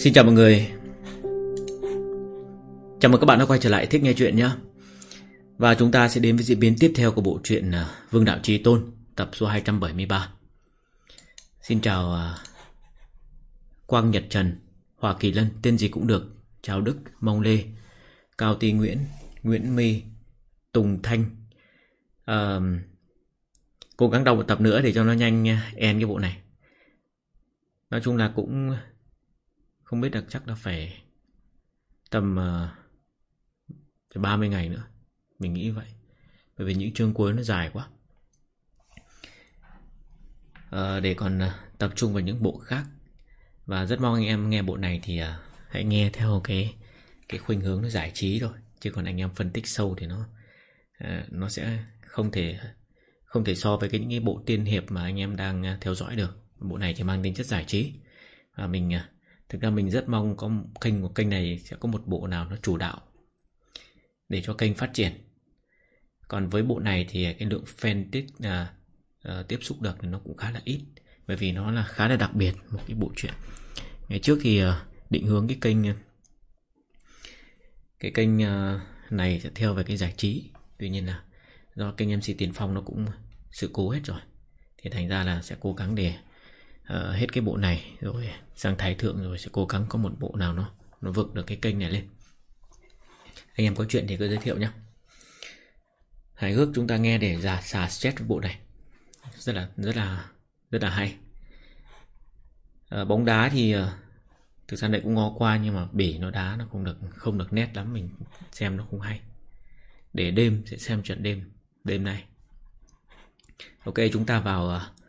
Xin chào mọi người. Chào mừng các bạn đã quay trở lại Thích Nghe Chuyện nhé. Và chúng ta sẽ đến với diễn biến tiếp theo của bộ truyện à, Vương Đạo Trí Tôn Tập số 273 Xin chào à, Quang Nhật Trần Hòa Kỳ Lân Tên gì cũng được. Chào Đức Mông Lê Cao Tý Nguyễn Nguyễn My Tùng Thanh. À, Cố gắng đọc một tập nữa để cho nó nhanh à, end cái bộ này. Nói chung là cũng không biết được chắc là phải tầm ờ, uh, 30 ngày nữa. Mình nghĩ vậy. Bởi vì những chương cuối nó dài quá. Uh, để còn uh, tập trung vào những bộ khác. Và rất mong anh em nghe bộ này thì uh, hãy nghe theo cái cái khuynh hướng nó giải trí thôi. Chứ còn anh em phân tích sâu thì nó uh, nó sẽ không thể không thể so với cái những cái bộ tiên hiệp mà anh em đang uh, theo dõi được. Bộ này thì mang tính chất giải trí. Và mình uh, Thực ra mình rất mong có kênh của kênh này sẽ có một bộ nào nó chủ đạo để cho kênh phát triển. Còn với bộ này thì cái lượng fan tích là uh, à, tiếp xúc được thì nó cũng khá là ít bởi vì nó là khá là đặc biệt một cái bộ truyện. Ngày trước thì uh, định hướng cái kênh cái kênh uh, này sẽ theo về cái giải trí. Tuy nhiên là do kênh MC Tiền Phong nó cũng sự cố hết rồi. Thì thành ra là sẽ cố gắng để uh, hết cái bộ này rồi sang thái thượng rồi sẽ cố gắng có một bộ nào nó nó vực được cái kênh này lên. Anh em có chuyện thì cứ giới thiệu nhé hài hước chúng ta nghe để giả xả stress với bộ này. Rất là rất là rất là hay. À, bóng đá thì uh, thực ra đây cũng ngó qua nhưng mà bỉ nó đá nó không được không được nét lắm mình xem nó không hay. Để đêm sẽ xem trận đêm đêm nay. Ok chúng ta vào uh,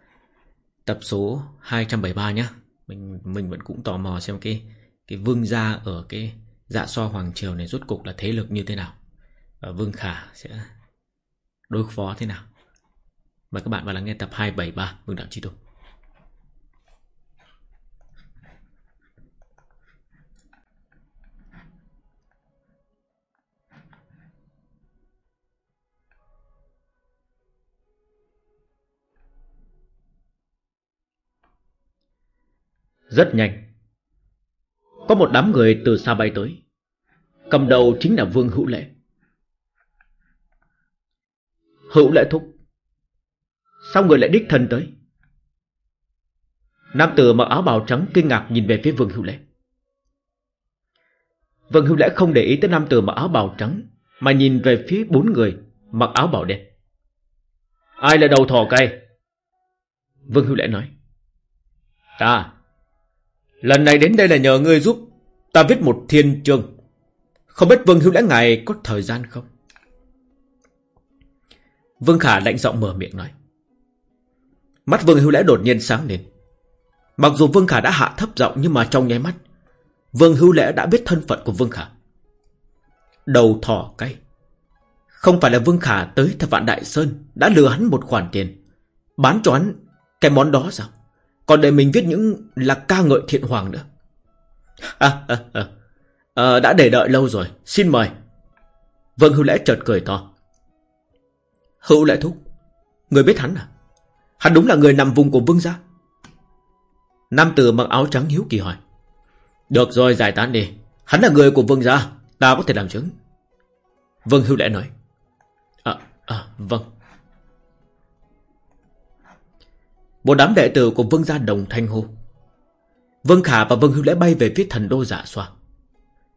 tập số 273 nhé mình mình vẫn cũng tò mò xem cái cái vương gia ở cái dạ so hoàng triều này rốt cục là thế lực như thế nào. Và vương khả sẽ đối phó thế nào. Mời các bạn vào lắng nghe tập 273 vương đạo chi Tùng. Rất nhanh. Có một đám người từ xa bay tới. Cầm đầu chính là Vương Hữu Lệ. Hữu Lệ thúc, Sao người lại đích thân tới? Nam tử mặc áo bào trắng kinh ngạc nhìn về phía Vương Hữu Lệ. Vương Hữu Lệ không để ý tới nam tử mặc áo bào trắng, Mà nhìn về phía bốn người mặc áo bào đen. Ai là đầu thỏ cây Vương Hữu Lệ nói. Ta. Lần này đến đây là nhờ ngươi giúp Ta viết một thiên chương. Không biết Vương Hữu Lẽ Ngài có thời gian không? Vương Khả lạnh giọng mở miệng nói. Mắt Vương Hữu Lẽ đột nhiên sáng lên. Mặc dù Vương Khả đã hạ thấp giọng Nhưng mà trong nháy mắt, Vương Hữu Lẽ đã biết thân phận của Vương Khả. Đầu thỏ cay. Không phải là Vương Khả tới thập vạn Đại Sơn Đã lừa hắn một khoản tiền, Bán cho hắn cái món đó sao? Còn để mình viết những là ca ngợi thiện hoàng nữa. À, à, à. À, Đã để đợi lâu rồi. Xin mời. Vâng hữu lẽ chợt cười to. Hữu lẽ thúc Người biết hắn à? Hắn đúng là người nằm vùng của vương gia. Nam tử mặc áo trắng hiếu kỳ hỏi. Được rồi giải tán đi. Hắn là người của vương gia. Ta có thể làm chứng. Vân hữu lẽ nói. À, à vâng. Một đám đệ tử của Vương gia đồng thanh hô. Vương Khả và Vương Hưu Lễ bay về phía thần đô giả xoa.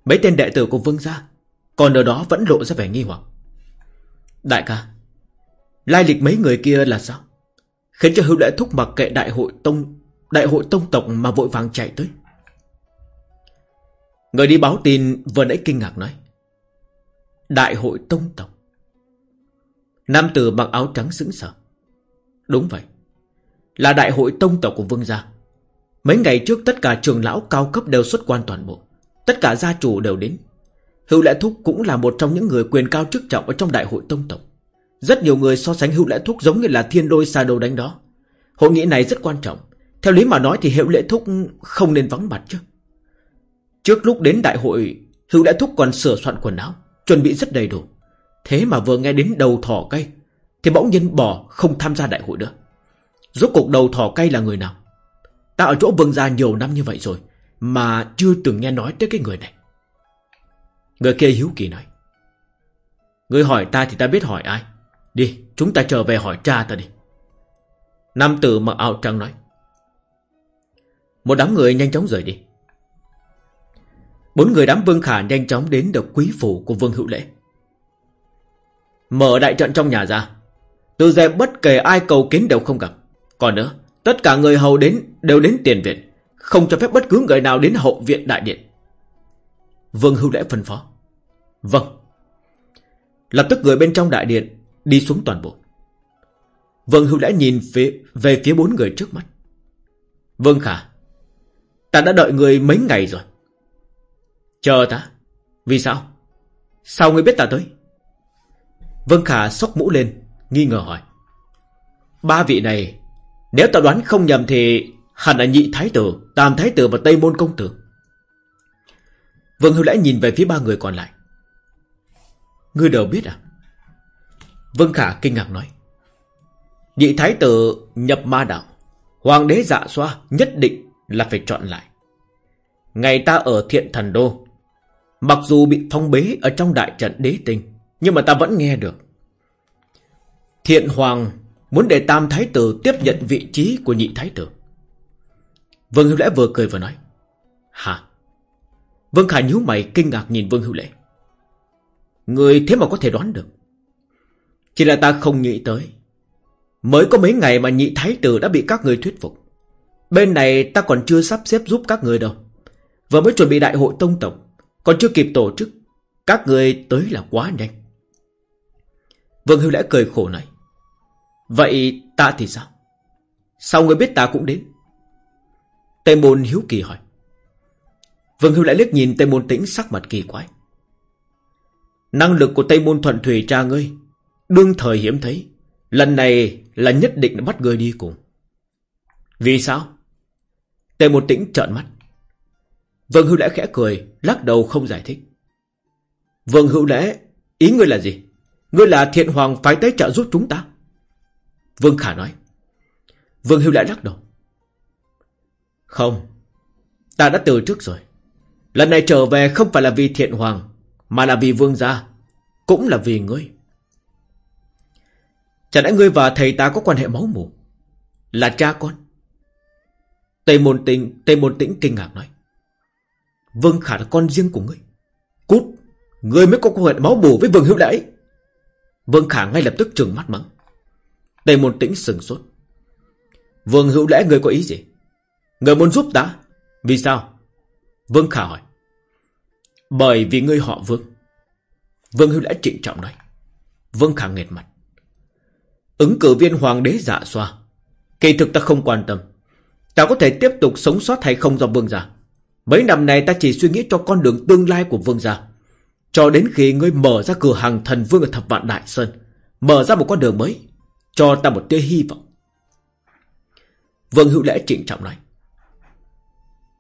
Mấy tên đệ tử của Vương gia còn ở đó vẫn lộ ra vẻ nghi hoặc. Đại ca, lai lịch mấy người kia là sao? Khiến cho Hưu Lễ thúc mặc kệ đại hội tông đại hội tông tộc mà vội vàng chạy tới. Người đi báo tin vừa nãy kinh ngạc nói. Đại hội tông tộc. Nam tử mặc áo trắng sững sờ. Đúng vậy. Là đại hội tông tộc của vương gia. Mấy ngày trước tất cả trường lão cao cấp đều xuất quan toàn bộ. Tất cả gia chủ đều đến. Hữu Lệ Thúc cũng là một trong những người quyền cao chức trọng ở trong đại hội tông tộc. Rất nhiều người so sánh Hữu Lệ Thúc giống như là thiên đôi xa đầu đánh đó. Hội nghị này rất quan trọng. Theo lý mà nói thì Hữu Lệ Thúc không nên vắng mặt chứ. Trước lúc đến đại hội, Hữu Lệ Thúc còn sửa soạn quần áo, Chuẩn bị rất đầy đủ. Thế mà vừa nghe đến đầu thỏ cây, Thì bỗng nhiên bỏ không tham gia đại hội nữa. Rốt cuộc đầu thỏ cây là người nào? Ta ở chỗ vương gia nhiều năm như vậy rồi, Mà chưa từng nghe nói tới cái người này. Người kia hiếu kỳ nói. Người hỏi ta thì ta biết hỏi ai. Đi, chúng ta trở về hỏi cha ta đi. Nam tử mặc áo trắng nói. Một đám người nhanh chóng rời đi. Bốn người đám Vương Khả nhanh chóng đến được quý phủ của Vương Hữu Lễ. Mở đại trận trong nhà ra. Từ giờ bất kể ai cầu kiến đều không gặp. Còn nữa Tất cả người hầu đến đều đến tiền viện Không cho phép bất cứ người nào đến hậu viện đại điện. Vương hưu Lễ phân phó. Vâng. Lập tức người bên trong đại điện Đi xuống toàn bộ. Vương hưu Lễ nhìn phía, về phía bốn người trước mắt. Vương Khả Ta đã đợi người mấy ngày rồi? Chờ ta. Vì sao? Sao ngươi biết ta tới? Vương Khả sốc mũ lên Nghi ngờ hỏi. Ba vị này nếu ta đoán không nhầm thì Hẳn là nhị thái tử, Tam thái tử và Tây Môn Công Tử. Vương hưu Lễ nhìn về phía ba người còn lại. Ngươi đều biết à? Vương Khả kinh ngạc nói. Nhị thái tử nhập ma đạo, Hoàng đế dạ xoa nhất định là phải chọn lại. Ngày ta ở thiện thần đô, Mặc dù bị phong bế ở trong đại trận đế tinh, Nhưng mà ta vẫn nghe được. Thiện Hoàng muốn để Tam Thái Tử tiếp nhận vị trí của nhị Thái Tử. Vương Hữu Lễ vừa cười vừa nói. Hả? Vương khải nhíu mày kinh ngạc nhìn Vương Hữu Lễ. Người thế mà có thể đoán được. Chỉ là ta không nghĩ tới. Mới có mấy ngày mà nhị Thái Tử đã bị các người thuyết phục. Bên này ta còn chưa sắp xếp giúp các người đâu. Vừa mới chuẩn bị đại hội tông tộc. Còn chưa kịp tổ chức. Các người tới là quá nhanh. Vương Hưu Lễ cười khổ này Vậy ta thì sao? Sao người biết ta cũng đến? Tây Môn hiếu kỳ hỏi. Vương Hưu lại liếc nhìn Tây Môn tĩnh sắc mặt kỳ quái. Năng lực của Tây Môn thuận thủy cha ngươi, đương thời hiếm thấy. Lần này là nhất định bắt ngươi đi cùng. Vì sao? Tây Môn tĩnh trợn mắt. Vương Hưu Lễ khẽ cười, lắc đầu không giải thích. Vương Hưu Lễ, ý ngươi là gì? Ngươi là thiện hoàng phái tới trợ giúp chúng ta. Vương Khả nói. Vương Hưu lại lắc đầu. Không. Ta đã từ trước rồi. Lần này trở về không phải là vì thiện hoàng. Mà là vì vương gia. Cũng là vì ngươi. Chẳng lẽ ngươi và thầy ta có quan hệ máu mủ? Là cha con. Tây Môn Tĩnh, Tây Môn Tĩnh kinh ngạc nói. Vương Khả là con riêng của ngươi. Cút, ngươi mới có quan hệ máu mủ với Vương Hữu Đại. Vương Khả ngay lập tức trừng mắt mắng. Tề môn tĩnh sừng sốt. Vương hữu lẽ người có ý gì? Người muốn giúp ta? Vì sao? Vương Khả hỏi. Bởi vì ngươi họ Vương. Vương hữu lẽ trịnh trọng nói. Vương Khả nghệt mặt. Ứng cử viên hoàng đế dạ xoa. Kỳ thực ta không quan tâm. Ta có thể tiếp tục sống sót hay không do vương gia. Mấy năm này ta chỉ suy nghĩ cho con đường tương lai của vương gia. Cho đến khi ngươi mở ra cửa hàng thần vương ở thập vạn Đại Sơn. Mở ra một con đường mới. Cho ta một tia hy vọng. Vương Hữu Lễ trịnh trọng nói.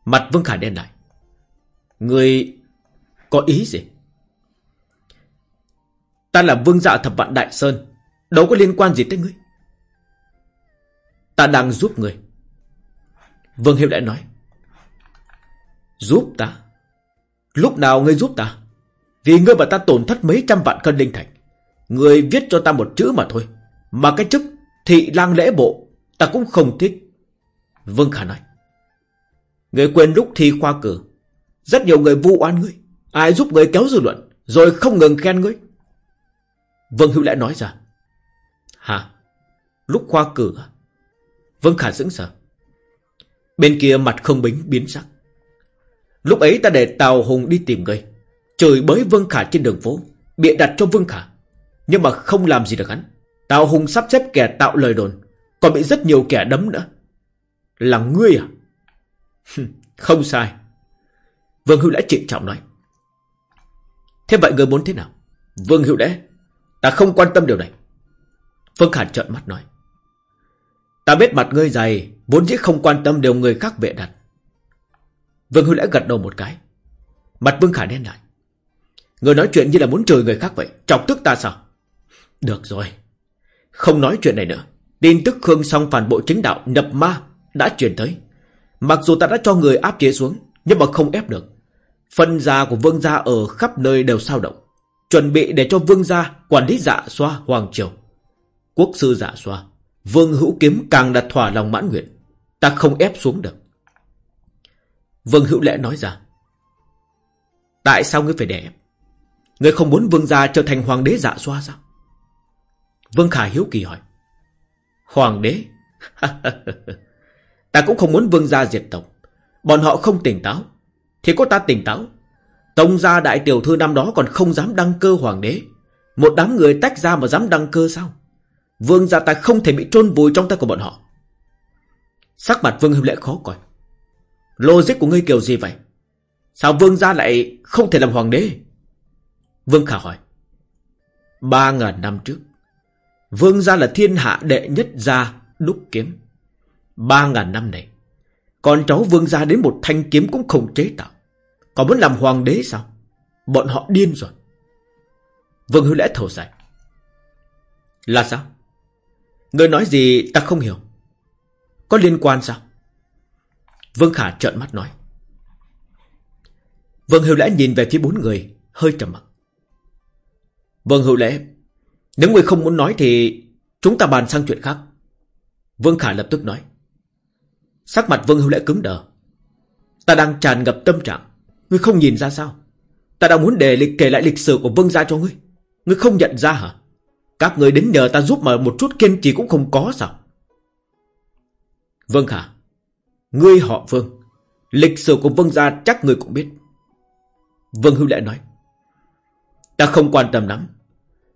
Mặt Vương Khả đen lại. người có ý gì? Ta là vương dạ thập vạn Đại Sơn. Đâu có liên quan gì tới ngươi. Ta đang giúp ngươi. Vương Hiếu lại nói. Giúp ta? Lúc nào ngươi giúp ta? Vì ngươi và ta tổn thất mấy trăm vạn cân linh thạch. Ngươi viết cho ta một chữ mà thôi. Mà cái chức thị lang lễ bộ, ta cũng không thích. Vương Khả nói. người quên lúc thi khoa cử. Rất nhiều người vu oan ngươi. Ai giúp ngươi kéo dư luận. Rồi không ngừng khen ngươi. Vương Hữu Lễ nói ra. Hả? Lúc khoa cử à? Vương Khả sững sờ. Bên kia mặt không bính biến sắc. Lúc ấy ta để Tào Hùng đi tìm ngươi. Chửi bới Vương Khả trên đường phố. Bịa đặt cho Vương Khả. Nhưng mà không làm gì được hắn. Tào Hùng sắp xếp kẻ tạo lời đồn. Còn bị rất nhiều kẻ đấm nữa. Là ngươi à? không sai. Vương Hữu Lễ trịnh trọng nói. Thế vậy ngươi muốn thế nào? Vương Hữu Lễ, ta không quan tâm điều này. Phương Khả trợn mắt nói. Ta biết mặt ngươi dày, vốn dĩ không quan tâm điều người khác vệ đặt. Vương Hữu Lễ gật đầu một cái. Mặt Vương Khả đen lại. Người nói chuyện như là muốn chửi người khác vậy, chọc tức ta sao? Được rồi, không nói chuyện này nữa. Tin tức Khương Song phản bội chính đạo nhập ma đã truyền tới. Mặc dù ta đã cho người áp chế xuống, Nhưng mà không ép được. Phân gia của vương gia ở khắp nơi đều sao động. Chuẩn bị để cho vương gia Quản lý dạ xoa hoàng triều. Quốc sư dạ xoa Vương hữu kiếm càng đặt thỏa lòng mãn nguyện. Ta không ép xuống được. Vương hữu lẽ nói ra Tại sao ngươi phải để ép Ngươi không muốn vương gia trở thành hoàng đế dạ xoa sao? Vương Khả hiếu kỳ hỏi. Hoàng đế? Ta cũng không muốn vương gia diệt tộc. Bọn họ không tỉnh táo. Thì có ta tỉnh táo. Tông gia đại tiểu thư năm đó còn không dám đăng cơ hoàng đế. Một đám người tách ra mà dám đăng cơ sao? Vương gia ta không thể bị trôn vùi trong tay của bọn họ. Sắc mặt vương hưu lễ khó coi. Logic của ngươi kiểu gì vậy? Sao vương gia lại không thể làm hoàng đế? Vương Khả hỏi. Ba ngàn năm trước Vương gia là thiên hạ đệ nhất gia, đúc kiếm. Ba ngàn năm này, Con cháu vương gia đến một thanh kiếm cũng không chế tạo. Còn muốn làm hoàng đế sao? Bọn họ điên rồi. Vương hữu lẽ thở dài. Là sao? Người nói gì ta không hiểu. Có liên quan sao? Vương Khả trợn mắt nói. Vương Hữu Lễ nhìn về phía bốn người, Hơi trầm mặc. Vương Hữu Lễ nếu người không muốn nói thì Chúng ta bàn sang chuyện khác. Vương Khả lập tức nói. Sắc mặt Vương Hữu Lễ cứng đờ. Ta đang tràn ngập tâm trạng. Ngươi không nhìn ra sao? Ta đang muốn đề lịch kể lại lịch sử của Vương gia cho ngươi. Ngươi không nhận ra hả? Các người đến nhờ ta giúp mà một chút kiên trì cũng không có sao? Vương Khả, Ngươi họ Vương, Lịch sử của Vương gia chắc ngươi cũng biết. Vương Hữu Lệ nói. Ta không quan tâm lắm.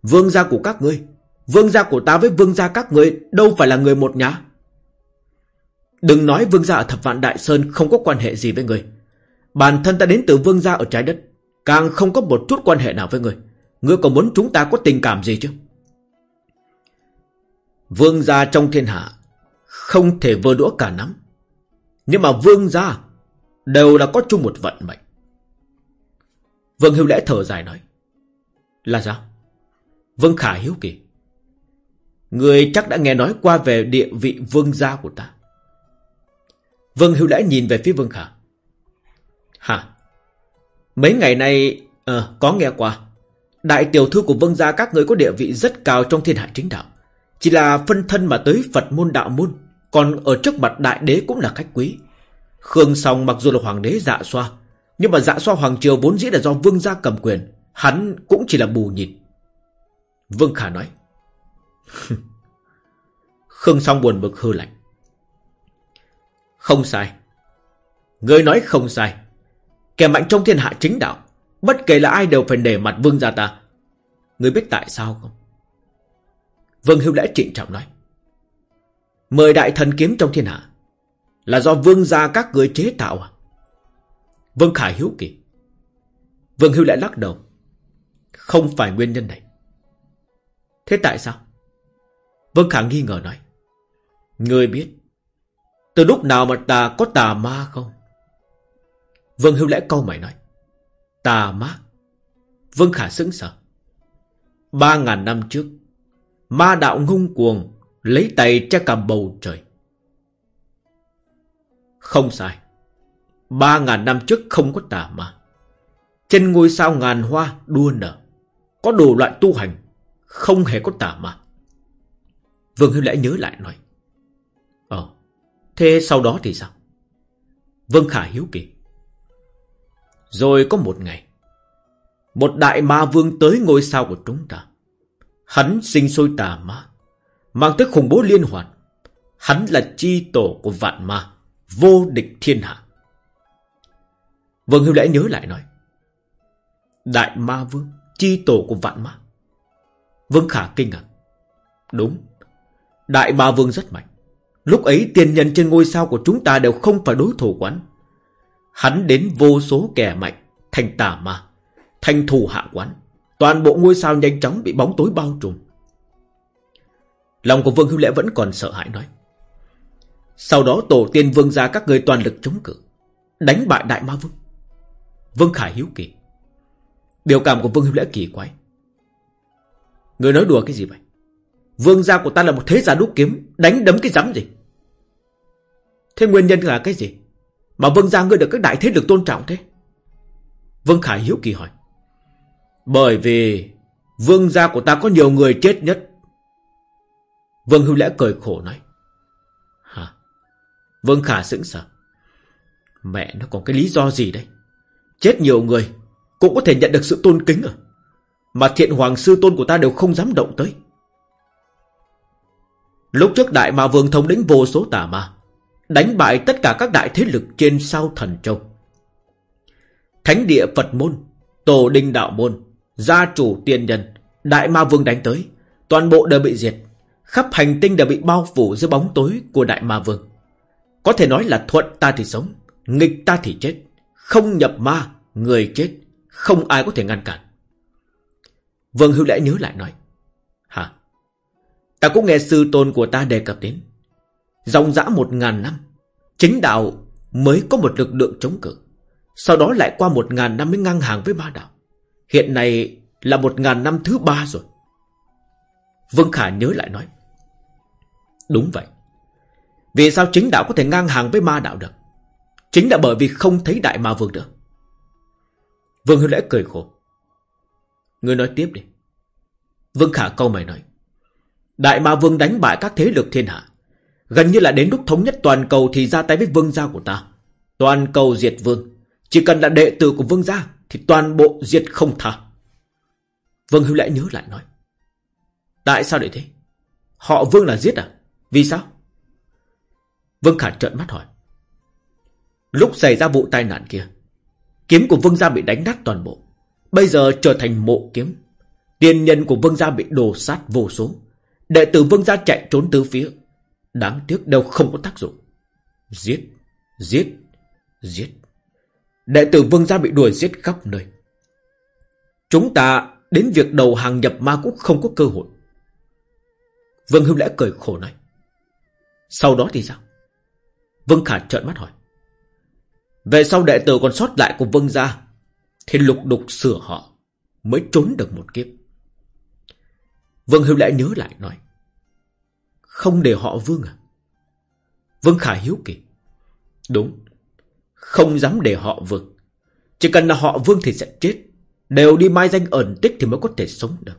Vương gia của các ngươi. Vương gia của ta với vương gia các ngươi Đâu phải là người một nhà. Đừng nói vương gia ở thập vạn Đại Sơn Không có quan hệ gì với người. Bản thân ta đến từ vương gia ở trái đất, Càng không có một chút quan hệ nào với người. Ngươi còn muốn chúng ta có tình cảm gì chứ? Vương gia trong thiên hạ Không thể vơ đũa cả nắm. Nhưng mà vương gia Đều là có chung một vận mệnh. Vương hưu Lễ thở dài nói, Là sao? Vương Khả hiếu kỳ. Người chắc đã nghe nói qua về địa vị vương gia của ta. Vương Hữu Lễ nhìn về phía Vương Khả. Hả? Mấy ngày nay à, Có nghe qua. Đại tiểu thư của vương gia các người có địa vị rất cao trong thiên hạ chính đạo. Chỉ là phân thân mà tới Phật môn đạo môn Còn ở trước mặt đại đế cũng là khách quý. Khương Song mặc dù là hoàng đế dạ xoa Nhưng mà dạ xoa hoàng triều vốn dĩ là do vương gia cầm quyền. Hắn cũng chỉ là bù nhìn Vương Khả nói. Khương Song buồn bực hư lạnh. Không sai. Người nói không sai. Kẻ mạnh trong thiên hạ chính đạo, Bất kể là ai đều phải nể mặt vương gia ta. Người biết tại sao không? Vương Hưu Lễ trịnh trọng nói. Mời đại thần kiếm trong thiên hạ Là do vương gia các người chế tạo à? Vương Khải hiếu kỳ. Vương Hưu Lễ lắc đầu. Không phải nguyên nhân này. Thế tại sao? Vương Khả nghi ngờ nói. Ngươi biết, Từ lúc nào mà ta có tà ma không? Vương Hưu Lễ câu mày nói. Tà ma? Vương Khả sững sờ. Ba ngàn năm trước, Ma đạo ngông cuồng Lấy tay che cả bầu trời. Không sai. Ba ngàn năm trước không có tà ma. Trên ngôi sao ngàn hoa đua nở, Có đủ loại tu hành không hề có tà ma. Vương hiếu Lễ nhớ lại nói Ờ Thế sau đó thì sao? Vương Khả hiếu kỳ, Rồi có một ngày, Một đại ma vương tới ngôi sao của chúng ta. Hắn sinh sôi tà ma, Mang tới khủng bố liên hoàn. Hắn là chi tổ của vạn ma, Vô địch thiên hạ. Vương hiếu Lễ nhớ lại nói, Đại ma vương, Chi tổ của vạn ma Vương Khả kinh ngạc. Đúng, Đại ma vương rất mạnh. Lúc ấy tiền nhân trên ngôi sao của chúng ta đều không phải đối thủ quán. Hắn đến vô số kẻ mạnh, Thành tà ma, Thành thù hạ quán. Toàn bộ ngôi sao nhanh chóng bị bóng tối bao trùm. Lòng của Vương Hưu Lễ vẫn còn sợ hãi nói. Sau đó tổ tiên vương gia các người toàn lực chống cự, Đánh bại đại ma vương. Vương Khải hiếu kỳ. Biểu cảm của Vương Hưu Lễ kỳ quái. Người nói đùa cái gì vậy? Vương gia của ta là một thế gia đúc kiếm, Đánh đấm cái rắm gì? Thế nguyên nhân là cái gì? Mà Vương gia ngươi được các đại thế lực tôn trọng thế? Vương Khải hiếu kỳ hỏi. Bởi vì Vương gia của ta có nhiều người chết nhất. Vương Hưu Lẽ cười khổ nói. Hả? Vương Khả sững sờ. Mẹ nó còn cái lý do gì đây? Chết nhiều người Cũng có thể nhận được sự tôn kính à? Mà thiện hoàng sư tôn của ta đều không dám động tới. Lúc trước đại ma vương thống lĩnh vô số tà ma, Đánh bại tất cả các đại thế lực trên sao thần châu. Thánh địa Phật môn, Tổ đình đạo môn, Gia chủ tiên nhân, Đại ma vương đánh tới, Toàn bộ đều bị diệt. Khắp hành tinh đều bị bao phủ dưới bóng tối của đại ma vương. Có thể nói là thuận ta thì sống, Nghịch ta thì chết. Không nhập ma, Người chết, Không ai có thể ngăn cản. Vương Hữu lễ nhớ lại nói. Hả? Ta cũng nghe sư tôn của ta đề cập đến. Dòng dã một ngàn năm, Chính đạo mới có một lực lượng chống cự. Sau đó lại qua một ngàn năm mới ngang hàng với ma đạo. Hiện nay là một ngàn năm thứ ba rồi. Vương Khả nhớ lại nói. Đúng vậy. Vì sao chính đạo có thể ngang hàng với ma đạo được? Chính là bởi vì không thấy đại ma vương được. Vương Hữu Lễ cười khổ. Ngươi nói tiếp đi. Vương Khả câu mày nói. Đại ma vương đánh bại các thế lực thiên hạ. Gần như là đến lúc thống nhất toàn cầu Thì ra tay với vương gia của ta. Toàn cầu diệt vương. Chỉ cần là đệ tử của vương gia Thì toàn bộ diệt không tha. Vương Hữu Lễ nhớ lại nói. Tại sao lại thế? Họ vương là giết à? Vì sao? Vương Khả trợn mắt hỏi. Lúc xảy ra vụ tai nạn kia, Kiếm của vương gia bị đánh nát toàn bộ. Bây giờ trở thành mộ kiếm. Tiên nhân của vương gia bị đồ sát vô số. Đệ tử vương gia chạy trốn tứ phía. Đáng tiếc đều không có tác dụng. Giết Giết Giết. Đệ tử vương gia bị đuổi giết khắp nơi. Chúng ta Đến việc đầu hàng nhập ma cũng không có cơ hội. Vương Hưu Lẽ cười khổ nói. Sau đó thì sao? Vương Khả trợn mắt hỏi. Về sau đệ tử còn sót lại của Vương gia thì lục đục sửa họ Mới trốn được một kiếp. Vương Hưu Lễ nhớ lại nói, Không để họ Vương à? Vương Khả hiếu kỳ. Đúng, Không dám để họ Vương. Chỉ cần là họ Vương thì sẽ chết. Đều đi mai danh ẩn tích thì mới có thể sống được.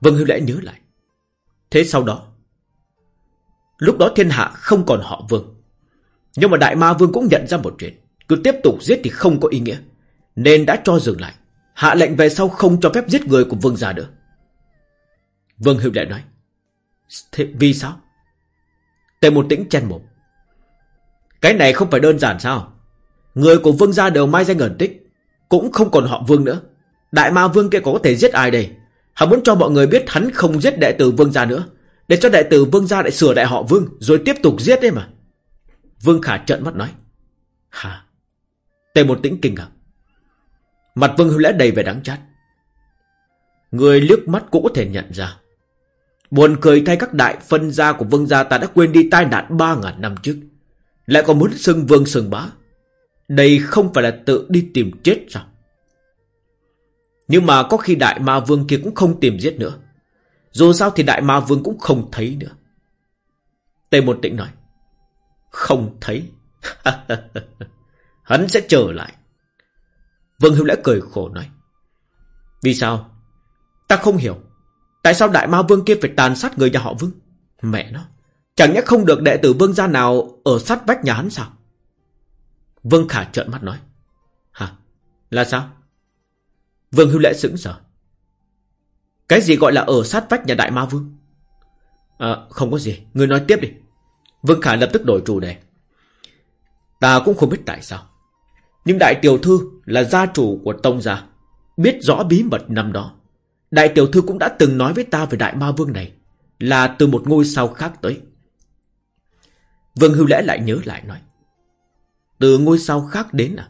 Vương Hưu Lễ nhớ lại. Thế sau đó, Lúc đó thiên hạ không còn họ Vương. Nhưng mà Đại Ma Vương cũng nhận ra một chuyện. Cứ tiếp tục giết thì không có ý nghĩa. Nên đã cho dừng lại. Hạ lệnh về sau không cho phép giết người của Vương gia nữa. Vương Hiệu Lệ nói, Thế vì sao? Tề một tĩnh chen một Cái này không phải đơn giản sao? Người của Vương gia đều mai danh ẩn tích, Cũng không còn họ Vương nữa. Đại ma Vương kia có thể giết ai đây? Hắn muốn cho mọi người biết hắn không giết đệ tử Vương gia nữa, Để cho đệ tử Vương gia lại sửa đại họ Vương, Rồi tiếp tục giết đấy mà. Vương Khả trợn mắt nói, Hả? Tề một tĩnh kinh ngạc Mặt Vương Hưu Lễ đầy vẻ đáng chát Người liếc mắt cũng có thể nhận ra Buồn cười thay các đại phân gia của vương gia ta đã quên đi tai nạn ba ngàn năm trước. Lại còn muốn xưng vương sơn bá. Đây không phải là tự đi tìm chết sao? Nhưng mà có khi đại ma vương kia cũng không tìm giết nữa. Dù sao thì đại ma vương cũng không thấy nữa. Tề một tĩnh nói. Không thấy. Hắn sẽ trở lại. Vương Hữu Lễ cười khổ nói. Vì sao? Ta không hiểu. Tại sao đại ma vương kia phải tàn sát người nhà họ vương? Mẹ nó. Chẳng nhẽ không được đệ tử vương gia nào ở sát vách nhà hắn sao? Vương Khả trợn mắt nói. Hả? Là sao? Vương Hưu Lễ sững sờ. Cái gì gọi là ở sát vách nhà đại ma vương? À, không có gì. Người nói tiếp đi. Vương Khả lập tức đổi chủ đề. Ta cũng không biết tại sao. Nhưng đại tiểu thư là gia chủ của Tông gia. Biết rõ bí mật năm đó. Đại tiểu thư cũng đã từng nói với ta về đại ma vương này Là từ một ngôi sao khác tới. Vương Hưu Lẽ lại nhớ lại nói, Từ ngôi sao khác đến à?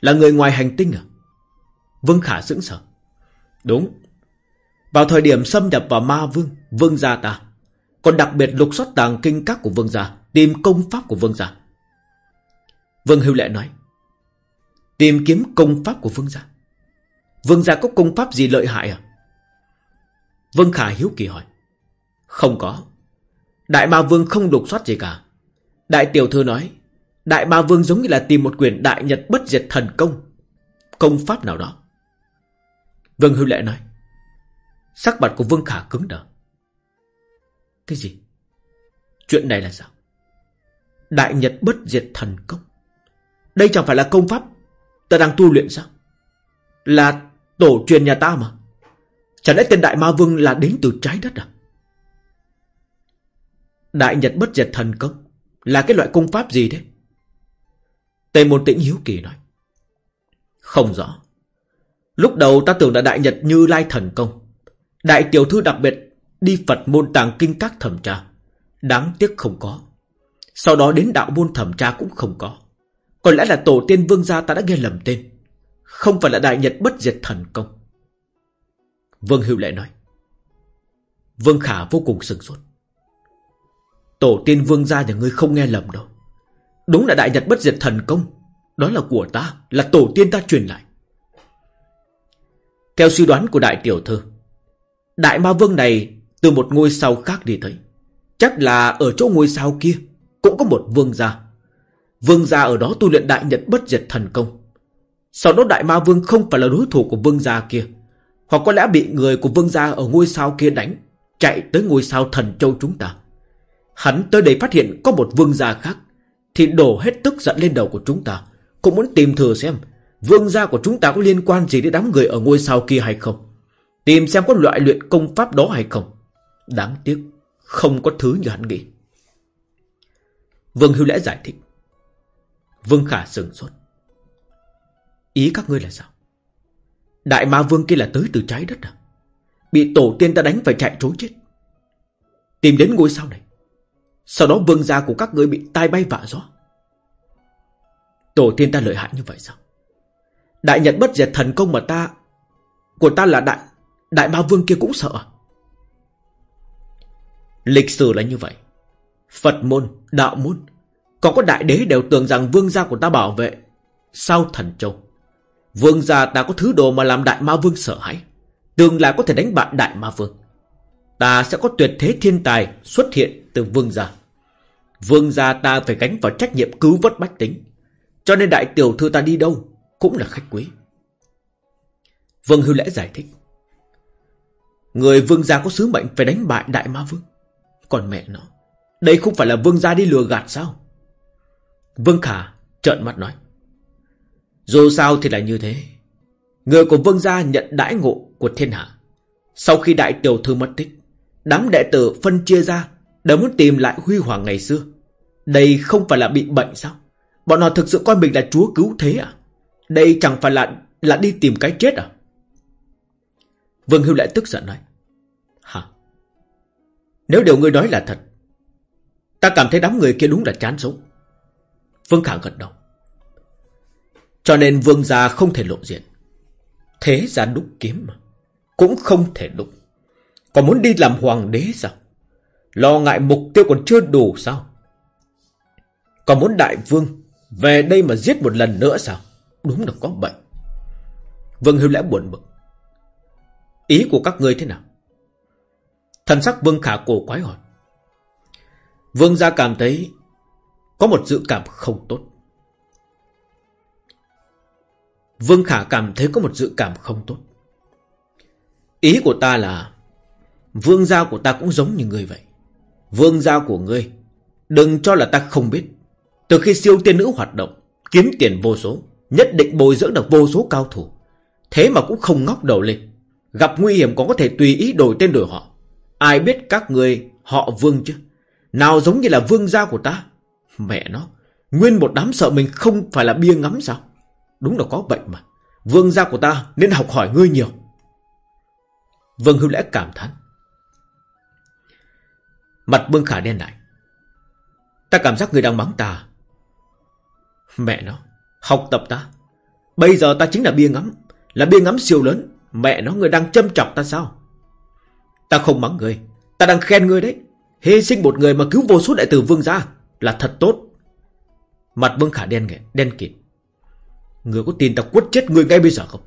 Là người ngoài hành tinh à? Vương Khả sững sờ. Đúng. Vào thời điểm xâm nhập vào ma vương Vương gia ta, Còn đặc biệt lục soát tàng kinh các của vương gia, Tìm công pháp của vương gia. Vương Hưu Lệ nói Tìm kiếm công pháp của vương gia Vương gia có công pháp gì lợi hại à Vương Khả hiếu kỳ hỏi. Không có. Đại ma vương không đục soát gì cả. Đại tiểu thư nói, Đại Ma Vương giống như là tìm một quyền đại nhật bất diệt thần công. Công pháp nào đó. Vương Hưu Lệ nói. Sắc mặt của Vương Khả cứng đờ. Cái gì? Chuyện này là sao? Đại Nhật bất diệt thần công. Đây chẳng phải là công pháp ta đang tu luyện sao? Là tổ truyền nhà ta mà. Chẳng lẽ tên Đại Ma Vương là đến từ trái đất à? Đại Nhật bất diệt thần công, là cái loại công pháp gì thế? Tề Môn Tĩnh hiếu kỳ nói. Không rõ. Lúc đầu ta tưởng là Đại Nhật Như Lai thần công. Đại tiểu thư đặc biệt đi Phật môn tàng kinh các thẩm tra. Đáng tiếc không có. Sau đó đến đạo môn thẩm tra cũng không có. Có lẽ là tổ tiên vương gia ta đã nghe lầm tên. Không phải là đại nhật bất diệt thần công. Vương Hữu Lệ nói. Vương Khả vô cùng sừng sốt. Tổ tiên vương gia nhà ngươi không nghe lầm đâu. Đúng là đại nhật bất diệt thần công. Đó là của ta, là tổ tiên ta truyền lại. Theo suy đoán của đại tiểu thư, đại ma vương này từ một ngôi sao khác đi tới. Chắc là ở chỗ ngôi sao kia cũng có một vương gia. Vương gia ở đó tu luyện đại nhật bất diệt thần công. Sau đó đại ma vương không phải là đối thủ của vương gia kia. Hoặc có lẽ bị người của vương gia ở ngôi sao kia đánh. Chạy tới ngôi sao thần châu chúng ta. Hắn tới đây phát hiện có một vương gia khác. Thì đổ hết tức giận lên đầu của chúng ta. Cũng muốn tìm thử xem. Vương gia của chúng ta có liên quan gì đến đám người ở ngôi sao kia hay không. Tìm xem có loại luyện công pháp đó hay không. Đáng tiếc. Không có thứ như hắn nghĩ. Vương Hưu Lẽ giải thích. Vương Khả sừng sốt. Ý các ngươi là sao? Đại ma vương kia là tới từ trái đất à? Bị tổ tiên ta đánh phải chạy trốn chết. Tìm đến ngôi sao này. Sau đó vương gia của các ngươi bị tai bay vạ gió. Tổ tiên ta lợi hại như vậy sao? Đại nhật bất diệt thần công mà ta... Của ta là đại... Đại ma vương kia cũng sợ à? Lịch sử là như vậy. Phật môn, đạo môn, còn có đại đế đều tưởng rằng vương gia của ta bảo vệ. Sao thần châu? Vương gia ta có thứ đồ mà làm đại ma vương sợ hãi. Tương lai có thể đánh bại đại ma vương. Ta sẽ có tuyệt thế thiên tài xuất hiện từ vương gia. Vương gia ta phải gánh vào trách nhiệm cứu vớt bách tính. Cho nên đại tiểu thư ta đi đâu cũng là khách quý. Vương Hưu Lễ giải thích. Người vương gia có sứ mệnh phải đánh bại đại ma vương. Còn mẹ nó, đây không phải là vương gia đi lừa gạt sao? Vương Khả trợn mắt nói. Dù sao thì là như thế. Người của vương gia nhận đãi ngộ của thiên hạ. Sau khi đại tiểu thư mất tích, đám đệ tử phân chia ra đều muốn tìm lại huy hoàng ngày xưa. Đây không phải là bị bệnh sao? Bọn họ thực sự coi mình là chúa cứu thế à? Đây chẳng phải là là đi tìm cái chết à? Vương Hưu lại tức giận nói. Hả? Nếu điều ngươi nói là thật, ta cảm thấy đám người kia đúng là chán sống. Vương Khả gật đầu. Cho nên vương gia không thể lộ diện. Thế ra đúc kiếm mà. Cũng không thể đúc. Còn muốn đi làm hoàng đế sao? Lo ngại mục tiêu còn chưa đủ sao? Còn muốn đại vương về đây mà giết một lần nữa sao? Đúng là có bệnh. Vương Hưu lẽ buồn bực. Ý của các ngươi thế nào? Thần sắc Vương Khả cổ quái hỏi. Vương gia cảm thấy có một dự cảm không tốt. Vương Khả cảm thấy có một dự cảm không tốt. Ý của ta là, Vương gia của ta cũng giống như ngươi vậy. Vương gia của ngươi, Đừng cho là ta không biết. Từ khi siêu tiên nữ hoạt động, Kiếm tiền vô số, Nhất định bồi dưỡng được vô số cao thủ Thế mà cũng không ngóc đầu lên Gặp nguy hiểm còn có thể tùy ý đổi tên đổi họ Ai biết các người họ vương chứ Nào giống như là vương gia của ta Mẹ nó, Nguyên một đám sợ mình không phải là bia ngắm sao? Đúng là có bệnh mà. Vương gia của ta nên học hỏi ngươi nhiều. Vương Hưu Lẽ cảm thán. Mặt Vương Khả đen lại. Ta cảm giác người đang mắng ta. Mẹ nó, Học tập ta. Bây giờ ta chính là bia ngắm, Là bia ngắm siêu lớn. Mẹ nó, người đang châm chọc ta sao? Ta không mắng người, Ta đang khen người đấy. Hy sinh một người mà cứu vô số đại tử vương gia. Là thật tốt Mặt Vương Khả đen nghẹn, đen kịt Người có tin ta quất chết người ngay bây giờ không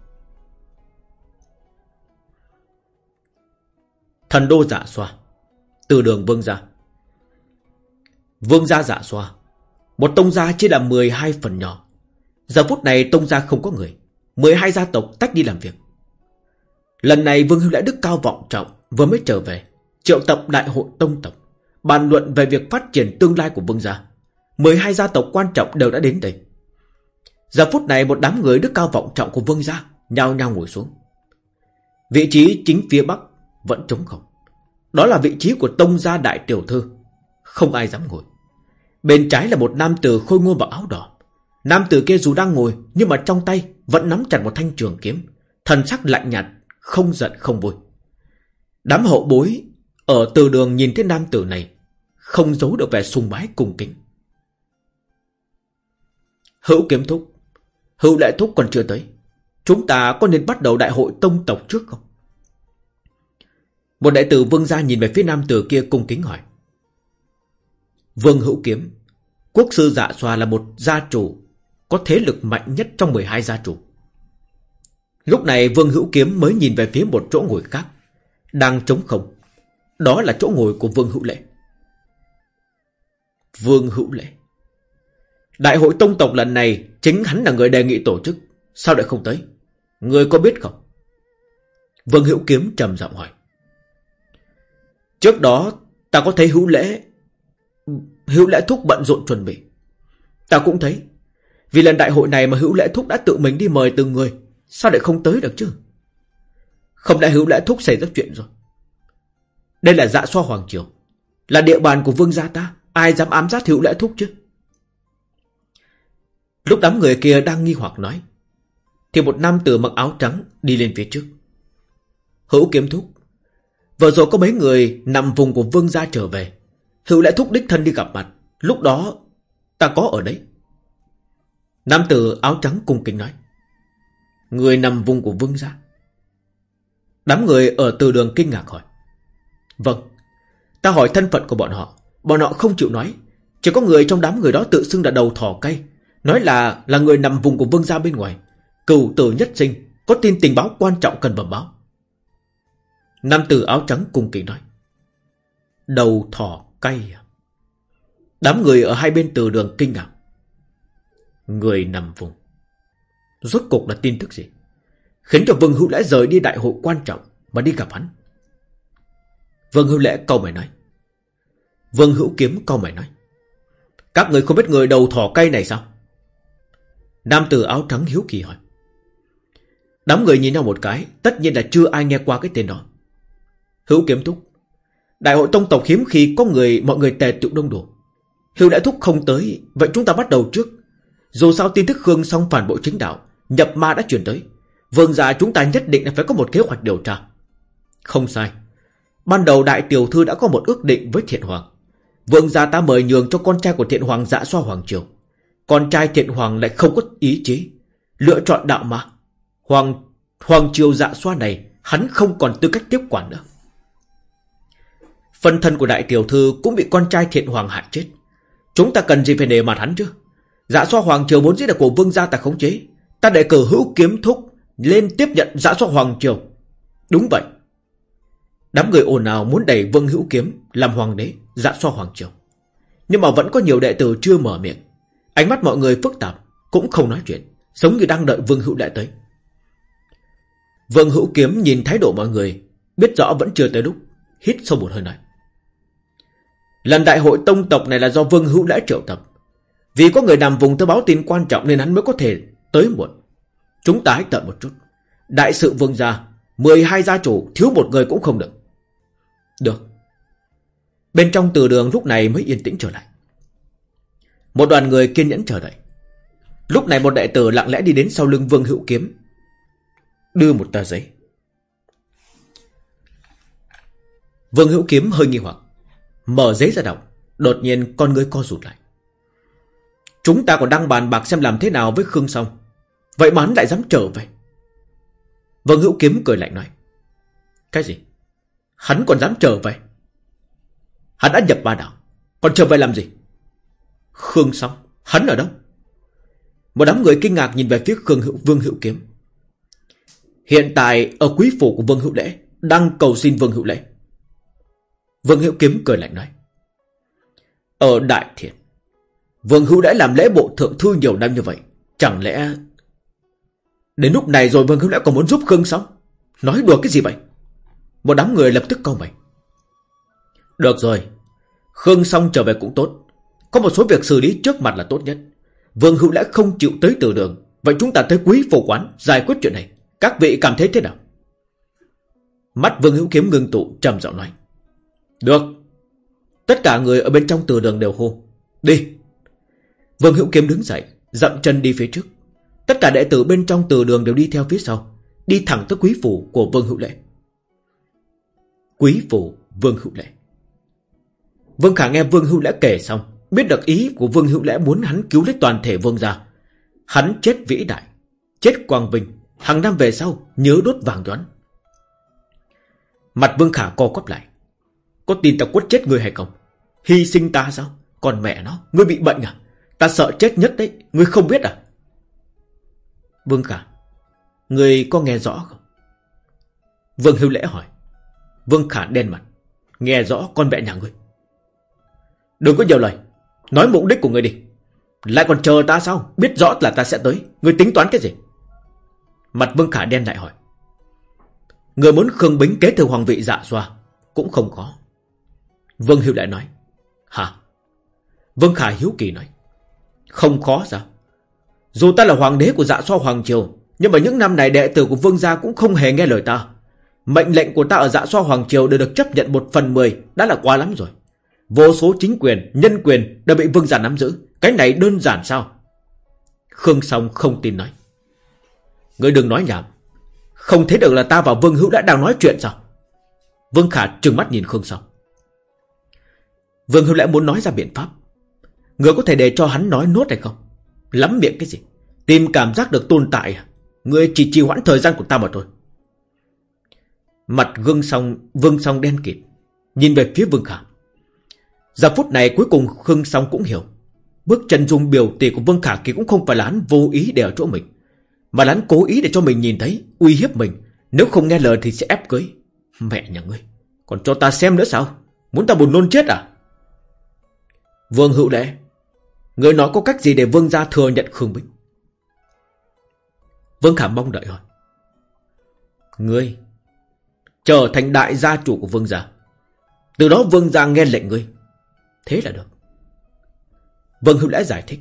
Thần đô giả xoa Từ đường vương gia Vương gia giả xoa Một tông gia chỉ là 12 phần nhỏ. Giờ phút này tông gia không có người. 12 gia tộc tách đi làm việc. Lần này Vương Hưu lãi Đức cao vọng trọng vừa mới trở về. Triệu tập đại hội tông tộc. Bàn luận về việc phát triển tương lai của Vương gia. 12 gia tộc quan trọng đều đã đến đây. Giờ phút này một đám người đức cao vọng trọng của Vương gia nhao nhao ngồi xuống. Vị trí chính phía Bắc vẫn trống không. Đó là vị trí của tông gia đại tiểu thư. Không ai dám ngồi. Bên trái là một nam tử khôi ngô mặc áo đỏ. Nam tử kia dù đang ngồi nhưng mà trong tay vẫn nắm chặt một thanh trường kiếm. Thần sắc lạnh nhạt, không giận không vui. Đám hậu bối ở từ đường nhìn thấy nam tử này không giấu được vẻ sùng bái cùng kính. Hữu kiếm thúc, hữu lệ thúc còn chưa tới. Chúng ta có nên bắt đầu đại hội tông tộc trước không? Một đại tử vương gia nhìn về phía nam tử kia cung kính hỏi. Vương hữu kiếm, quốc sư dạ xoa là một gia chủ, có thế lực mạnh nhất trong 12 gia chủ. Lúc này vương hữu kiếm mới nhìn về phía một chỗ ngồi khác, đang trống không. Đó là chỗ ngồi của vương hữu lệ. Vương hữu lễ Đại hội tông tộc lần này, chính hắn là người đề nghị tổ chức. Sao lại không tới? Người có biết không? Vương Hữu Kiếm trầm giọng hỏi. Trước đó, ta có thấy hữu lễ Hữu lễ thúc bận rộn chuẩn bị Ta cũng thấy Vì lần đại hội này mà hữu lễ thúc đã tự mình đi mời từng người, Sao lại không tới được chứ Không lẽ hữu lễ thúc xảy ra chuyện rồi Đây là dạ xoa hoàng triều, Là địa bàn của vương gia ta Ai dám ám sát hữu lễ thúc chứ? Lúc đám người kia đang nghi hoặc nói, Thì một nam tử mặc áo trắng đi lên phía trước. Hữu kiếm thúc, Vừa rồi có mấy người nằm vùng của vương gia trở về. Hữu lễ thúc đích thân đi gặp mặt, Lúc đó ta có ở đấy. Nam tử áo trắng cung kính nói, Người nằm vùng của vương gia. Đám người ở từ đường kinh ngạc hỏi Vâng Ta hỏi thân phận của bọn họ. Bọn họ không chịu nói. Chỉ có người trong đám người đó tự xưng là đầu thỏ cây Nói là là người nằm vùng của vương gia bên ngoài. Cửu tử nhất sinh, Có tin tình báo quan trọng cần bẩm báo. Nam tử áo trắng cung kính nói. Đầu thỏ cay à? Đám người ở hai bên từ đường kinh ngạc. Người nằm vùng. Rốt cục là tin tức gì? Khiến cho Vương Hữu Lễ rời đi đại hội quan trọng Mà đi gặp hắn. Vương Hữu Lễ câu mày nói. Vương Hữu Kiếm câu mày nói, Các người không biết người đầu thỏ cây này sao? Nam tử áo trắng hiếu kỳ hỏi, Đám người nhìn nhau một cái, Tất nhiên là chưa ai nghe qua cái tên đó. Hữu kiếm thúc, Đại hội tông tộc hiếm khi có người, Mọi người tề tựu đông đủ Hữu đại thúc không tới, Vậy chúng ta bắt đầu trước. Dù sao tin tức Khương xong phản bộ chính đạo, Nhập ma đã chuyển tới. Vương gia chúng ta nhất định là phải có một kế hoạch điều tra. Không sai. Ban đầu đại tiểu thư đã có một ước định với thiện hoàng. Vương gia ta mời nhường cho con trai của thiện hoàng dạ xoa hoàng triều Con trai thiện hoàng lại không có ý chí Lựa chọn đạo mà Hoàng Hoàng triều dạ xoa này, Hắn không còn tư cách tiếp quản nữa Phân thân của đại tiểu thư cũng bị con trai thiện hoàng hại chết. Chúng ta cần gì phải nề mặt hắn chứ? Dạ xoa hoàng triều vốn dĩ là của vương gia ta khống chế. Ta để cử hữu kiếm thúc lên tiếp nhận dạ xoa hoàng triều. Đúng vậy. Đám người ồn ào muốn đẩy vương hữu kiếm làm hoàng đế, dạ so hoàng triều. Nhưng mà vẫn có nhiều đệ tử chưa mở miệng. Ánh mắt mọi người phức tạp, cũng không nói chuyện, giống như đang đợi vương hữu đại tới. Vương hữu kiếm nhìn thái độ mọi người, biết rõ vẫn chưa tới lúc, hít sâu một hơi nói. Lần đại hội tông tộc này là do Vương Hữu đã triệu tập. Vì có người nằm vùng tới báo tin quan trọng nên hắn mới có thể tới muộn. Chúng ta hãy đợi một chút. Đại sự vương gia, 12 gia chủ, thiếu một người cũng không được. Được. Bên trong từ đường lúc này mới yên tĩnh trở lại. Một đoàn người kiên nhẫn chờ đợi. Lúc này một đại tử lặng lẽ đi đến sau lưng Vương Hữu Kiếm. Đưa một tờ giấy. Vương Hữu Kiếm hơi nghi hoặc. Mở giấy ra đọc, Đột nhiên con người co rụt lại Chúng ta còn đang bàn bạc xem làm thế nào với Khương Song Vậy mà hắn lại dám trở về Vương Hữu Kiếm cười lạnh nói Cái gì Hắn còn dám trở về. Hắn đã nhập ba đảo Còn trở về làm gì? Khương Song, Hắn ở đâu? Một đám người kinh ngạc nhìn về phía Khương Hữu Vương Hữu Kiếm. Hiện tại ở quý phủ của Vương Hữu Lễ, Đang cầu xin Vương Hữu Lễ. Vương hữu Kiếm cười lạnh nói. Ở Đại Thiện. Vương Hữu đã làm lễ bộ thượng thư nhiều năm như vậy, Chẳng lẽ Đến lúc này rồi Vương Hữu lễ còn muốn giúp Khương sao Nói đùa cái gì vậy? Một đám người lập tức câu mày. Được rồi, Khương xong trở về cũng tốt. Có một số việc xử lý trước mặt là tốt nhất. Vương Hữu lẽ không chịu tới từ đường. Vậy chúng ta tới quý phủ quán, giải quyết chuyện này. Các vị cảm thấy thế nào? Mắt Vương Hữu Kiếm ngưng tụ, trầm giọng nói. Được. Tất cả người ở bên trong từ đường đều hô. Đi. Vương Hữu Kiếm đứng dậy, Dậm chân đi phía trước. Tất cả đệ tử bên trong từ đường đều đi theo phía sau, Đi thẳng tới quý phủ của Vương Hữu Lệ Quý phụ Vương Hữu lễ, Vương Khả nghe Vương Hữu Lễ kể xong Biết được ý của Vương Hữu Lễ muốn hắn cứu lấy toàn thể Vương gia. Hắn chết vĩ đại Chết quang vinh Hàng năm về sau nhớ đốt vàng đoán. Mặt Vương Khả co quắp lại. Có tin ta quất chết người hay không? Hy sinh ta sao? Còn mẹ nó Ngươi bị bệnh à? Ta sợ chết nhất đấy Ngươi không biết à? Vương Khả Ngươi có nghe rõ không? Vương Hữu Lễ hỏi. Vương Khả đen mặt. Nghe rõ con mẹ nhà ngươi. Đừng có nhiều lời. Nói mục đích của ngươi đi. Lại còn chờ ta sao? Biết rõ là ta sẽ tới. Ngươi tính toán cái gì? Mặt Vương Khả đen lại hỏi. Người muốn Khương Bính kế thừa hoàng vị dạ xoa Cũng không có Vương Hiếu lại nói. Hả? Vương Khả hiếu kỳ nói. Không khó sao? Dù ta là hoàng đế của dạ xoa hoàng triều, Nhưng mà những năm này đệ tử của vương gia cũng không hề nghe lời ta. Mệnh lệnh của ta ở dạ xoa hoàng triều Đều được chấp nhận một phần mười Đã là quá lắm rồi. Vô số chính quyền, nhân quyền Đều bị vương giả nắm giữ. Cái này đơn giản sao? Khương Song không tin nói. Ngươi đừng nói nhảm. Không thấy được là ta và Vương Hữu đã đang nói chuyện sao? Vương Khả trừng mắt nhìn Khương Song. Vương Hữu lại muốn nói ra biện pháp. Ngươi có thể để cho hắn nói nốt hay không? Lắm miệng cái gì? Tìm cảm giác được tồn tại à? Ngươi chỉ trì hoãn thời gian của ta mà thôi. Mặt gương song, Vương song đen kịt. Nhìn về phía Vương Khả. Giờ phút này cuối cùng Khương Song cũng hiểu. Bước chân dung biểu tỷ của Vương Khả kia cũng không phải là hắn vô ý để ở chỗ mình, mà hắn cố ý để cho mình nhìn thấy Uy hiếp mình. Nếu không nghe lời thì sẽ ép cưới. Mẹ nhà ngươi, Còn cho ta xem nữa sao? Muốn ta buồn nôn chết à? Vương hữu lễ, Người nói có cách gì để vương gia thừa nhận Khương Bính Vương Khả mong đợi hỏi. Ngươi Trở thành đại gia chủ của vương gia. Từ đó vương gia nghe lệnh ngươi. Thế là được. Vương hữu lễ giải thích.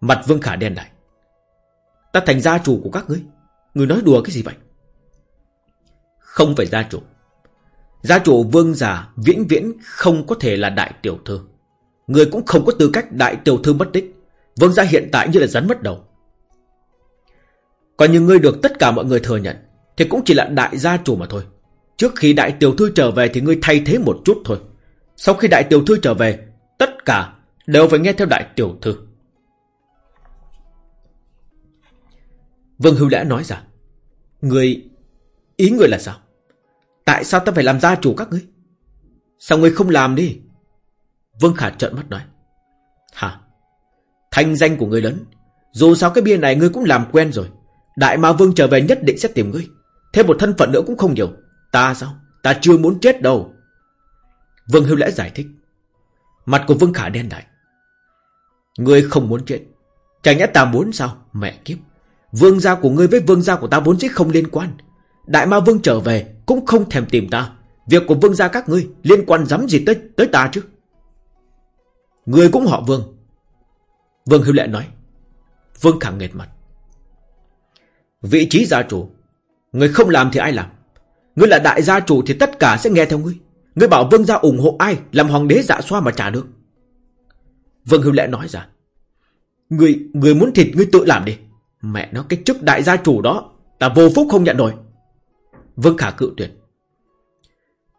Mặt vương khả đen lại Ta thành gia chủ của các ngươi. Ngươi nói đùa cái gì vậy? Không phải gia chủ. Gia chủ vương già viễn viễn không có thể là đại tiểu thư. Người cũng không có tư cách đại tiểu thư mất tích. Vương gia hiện tại như là rắn mất đầu. Còn như ngươi được tất cả mọi người thừa nhận, Thì cũng chỉ là đại gia chủ mà thôi. Trước khi đại tiểu thư trở về Thì ngươi thay thế một chút thôi Sau khi đại tiểu thư trở về, Tất cả đều phải nghe theo đại tiểu thư Vương Hưu Lẽ nói ra. Người... Ý người là sao? Tại sao ta phải làm gia chủ các ngươi? Sao ngươi không làm đi? Vương Khả trợn mắt nói. Hả? Thanh danh của ngươi lớn. Dù sao cái bia này ngươi cũng làm quen rồi. Đại Ma Vương trở về nhất định sẽ tìm ngươi. Thêm một thân phận nữa cũng không nhiều. Ta sao? Ta chưa muốn chết đâu. Vương Hưu Lễ giải thích. Mặt của Vương Khả đen lại. Ngươi không muốn chết. Chẳng nhẽ ta muốn sao? Mẹ kiếp. Vương gia của ngươi với vương gia của ta vốn dĩ không liên quan. Đại ma vương trở về cũng không thèm tìm ta. Việc của vương gia các ngươi liên quan dám gì tới tới ta chứ? Ngươi cũng họ vương. Vương Hưu Lệ nói. Vương Khả nghệt mặt. Vị trí gia chủ. Ngươi không làm thì ai làm? Ngươi là đại gia chủ thì tất cả sẽ nghe theo ngươi. Ngươi bảo vương gia ủng hộ ai làm hoàng đế dạ xoa mà trả được. Vương Hưu Lệ nói ra. Ngươi, ngươi muốn thịt ngươi tự làm đi. Mẹ nó cái chức đại gia chủ đó Ta vô phúc không nhận nổi Vương Khả cự tuyệt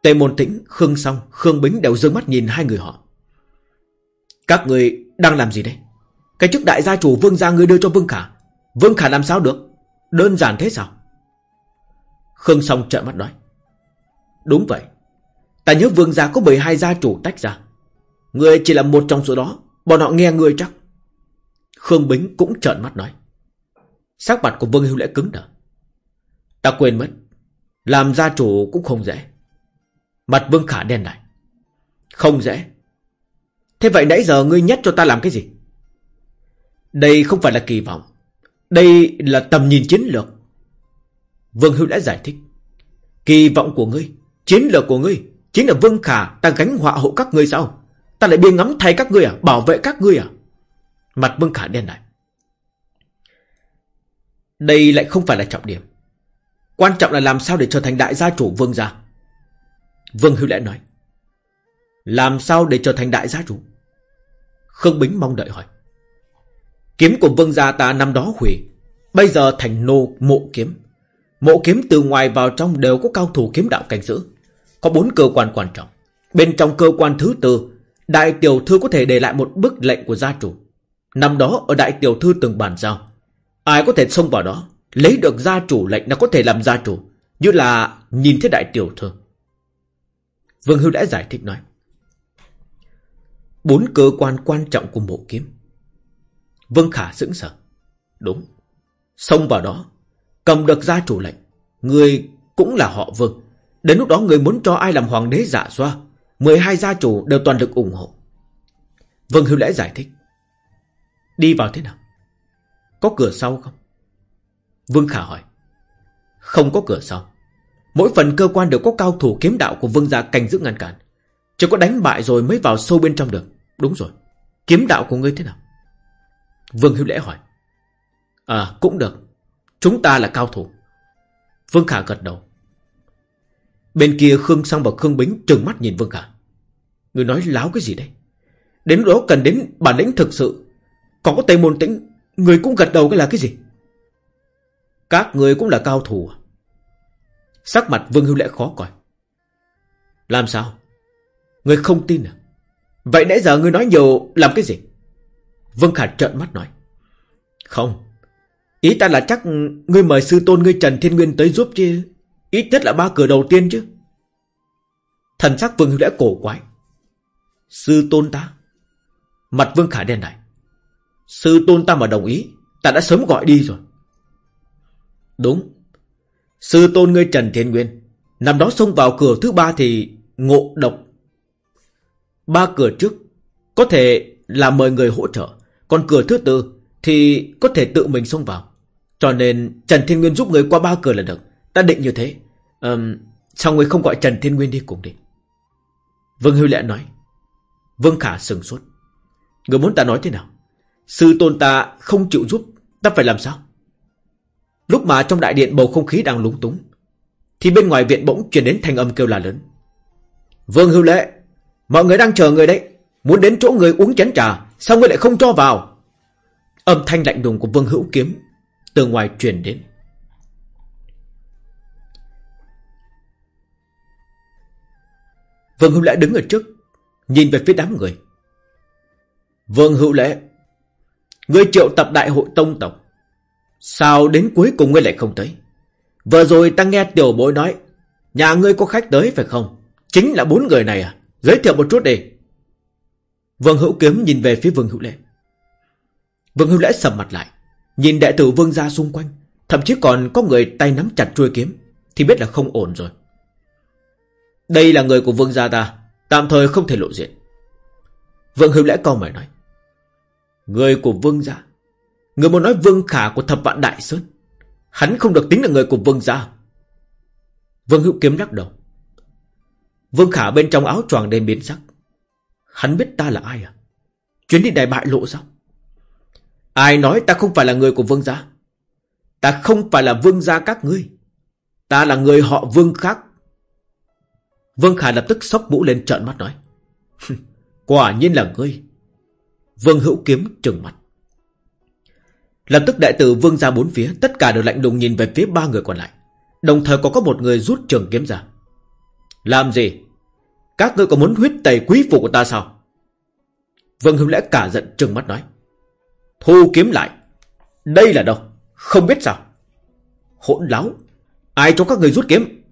Tề Môn Tĩnh, Khương Song, Khương Bính đều dương mắt nhìn hai người họ Các người đang làm gì đây Cái chức đại gia chủ Vương gia ngươi đưa cho Vương Khả Vương Khả làm sao được Đơn giản thế sao Khương Song trợn mắt nói Đúng vậy Ta nhớ Vương gia có 12 gia chủ tách ra Người chỉ là một trong số đó, Bọn họ nghe người chắc Khương Bính cũng trợn mắt nói Sắc mặt của Vương Hưu Lễ cứng đờ. Ta quên mất. Làm gia chủ cũng không dễ. Mặt Vương Khả đen lại. Không dễ. Thế vậy nãy giờ ngươi nhắc cho ta làm cái gì? Đây không phải là kỳ vọng. Đây là tầm nhìn chiến lược. Vương Hưu đã giải thích. Kỳ vọng của ngươi, chiến lược của ngươi, chính là Vương Khả ta gánh họa hộ các ngươi sao? Ta lại biên ngắm thay các ngươi à? Bảo vệ các ngươi à? Mặt Vương Khả đen lại. Đây lại không phải là trọng điểm. Quan trọng là làm sao để trở thành đại gia chủ Vương gia. Vương Hưu lại nói. Làm sao để trở thành đại gia chủ? Khương Bính mong đợi hỏi. Kiếm của vương gia ta năm đó hủy. Bây giờ thành nô mộ kiếm. Mộ kiếm từ ngoài vào trong đều có cao thủ kiếm đạo canh giữ. Có bốn cơ quan quan trọng. Bên trong cơ quan thứ tư, đại tiểu thư có thể để lại một bức lệnh của gia chủ. Năm đó ở đại tiểu thư từng bàn giao. Ai có thể xông vào đó, lấy được gia chủ lệnh là có thể làm gia chủ. Như là nhìn thấy đại tiểu thư. Vương Hưu đã giải thích nói. Bốn cơ quan quan trọng của mộ kiếm. Vương Khả sững sờ. Đúng. Xông vào đó. Cầm được gia chủ lệnh. Người cũng là họ Vương. Đến lúc đó người muốn cho ai làm hoàng đế giả xoa. 12 gia chủ đều toàn lực ủng hộ. Vương Hữu Lễ giải thích. Đi vào thế nào? Có cửa sau không? Vương Khả hỏi. Không có cửa sau. Mỗi phần cơ quan đều có cao thủ kiếm đạo của vương gia canh giữ ngăn cản. Chỉ có đánh bại rồi mới vào sâu bên trong được. Đúng rồi. Kiếm đạo của ngươi thế nào? Vương Hữu Lễ hỏi. À, cũng được. Chúng ta là cao thủ. Vương Khả gật đầu. Bên kia Khương Sang và Khương Bính trừng mắt nhìn Vương Khả. Người nói láo cái gì đây? Đến đó cần đến bản lĩnh thực sự. Còn có Tây Môn Tĩnh, người cũng gật đầu cái là cái gì? Các người cũng là cao thủ à? Sắc mặt Vương Hưu Lễ khó coi. Làm sao? Người không tin à? Vậy nãy giờ người nói nhiều làm cái gì? Vương Khả trợn mắt nói. Không. Ý ta là chắc ngươi mời sư tôn ngươi Trần Thiên Nguyên tới giúp chứ. Ít nhất là ba cửa đầu tiên chứ. Thần sắc Vương Hữu Lễ cổ quái. Sư tôn ta? Mặt Vương Khả đen lại. Sư tôn ta mà đồng ý, ta đã sớm gọi đi rồi. Đúng. Sư tôn ngươi Trần Thiên Nguyên, Nằm đó xông vào cửa thứ ba thì ngộ độc. Ba cửa trước có thể là mời người hỗ trợ, còn cửa thứ tư thì có thể tự mình xông vào. Cho nên Trần Thiên Nguyên giúp người qua ba cửa là được. Ta định như thế. Um, sao người không gọi Trần Thiên Nguyên đi cùng đi? Vương Hưu Lệ nói. Vương Khả sừng sốt. Người muốn ta nói thế nào? Sư tôn ta không chịu giúp, ta phải làm sao? Lúc mà trong đại điện bầu không khí đang lúng túng, thì bên ngoài viện bỗng truyền đến thanh âm kêu là lớn. Vương Hưu Lệ, mọi người đang chờ người đấy, muốn đến chỗ người uống chén trà, sao người lại không cho vào? Âm thanh lạnh lùng của Vương Hữu Kiếm từ ngoài truyền đến. Vương Hữu Lễ đứng ở trước, nhìn về phía đám người. Vương Hữu Lễ, ngươi triệu tập đại hội tông tộc. Sao đến cuối cùng ngươi lại không tới? Vừa rồi ta nghe tiểu bối nói, nhà ngươi có khách tới phải không? Chính là bốn người này à? Giới thiệu một chút đi. Vương Hữu Kiếm nhìn về phía Vương Hữu Lễ. Vương Hữu Lễ sầm mặt lại, nhìn đệ tử Vương gia xung quanh, thậm chí còn có người tay nắm chặt chuôi kiếm, thì biết là không ổn rồi. Đây là người của Vương gia ta, tạm thời không thể lộ diện. Vương Hữu lẽ câu mày nói. Người của Vương gia. Người muốn nói Vương Khả của thập vạn Đại Sơn. Hắn không được tính là người của Vương gia. Vương Hữu Kiếm lắc đầu. Vương Khả bên trong áo choàng đen biến sắc. Hắn biết ta là ai à? Chuyến đi đại bại lộ sao? Ai nói ta không phải là người của Vương gia? Ta không phải là Vương gia các ngươi. Ta là người họ Vương khác. Vương Khả lập tức sóc mũ lên trợn mắt nói. Quả nhiên là ngươi. Vương Hữu Kiếm trừng mặt. Lập tức đại tử Vương ra bốn phía, tất cả đều lạnh lùng nhìn về phía ba người còn lại. Đồng thời có có một người rút trường kiếm ra. Làm gì? Các ngươi có muốn huyết tẩy quý phụ của ta sao? Vương Hữu lẽ cả giận trừng mắt nói. Thu kiếm lại. Đây là đâu? Không biết sao? Hỗn láo. Ai cho các người rút kiếm?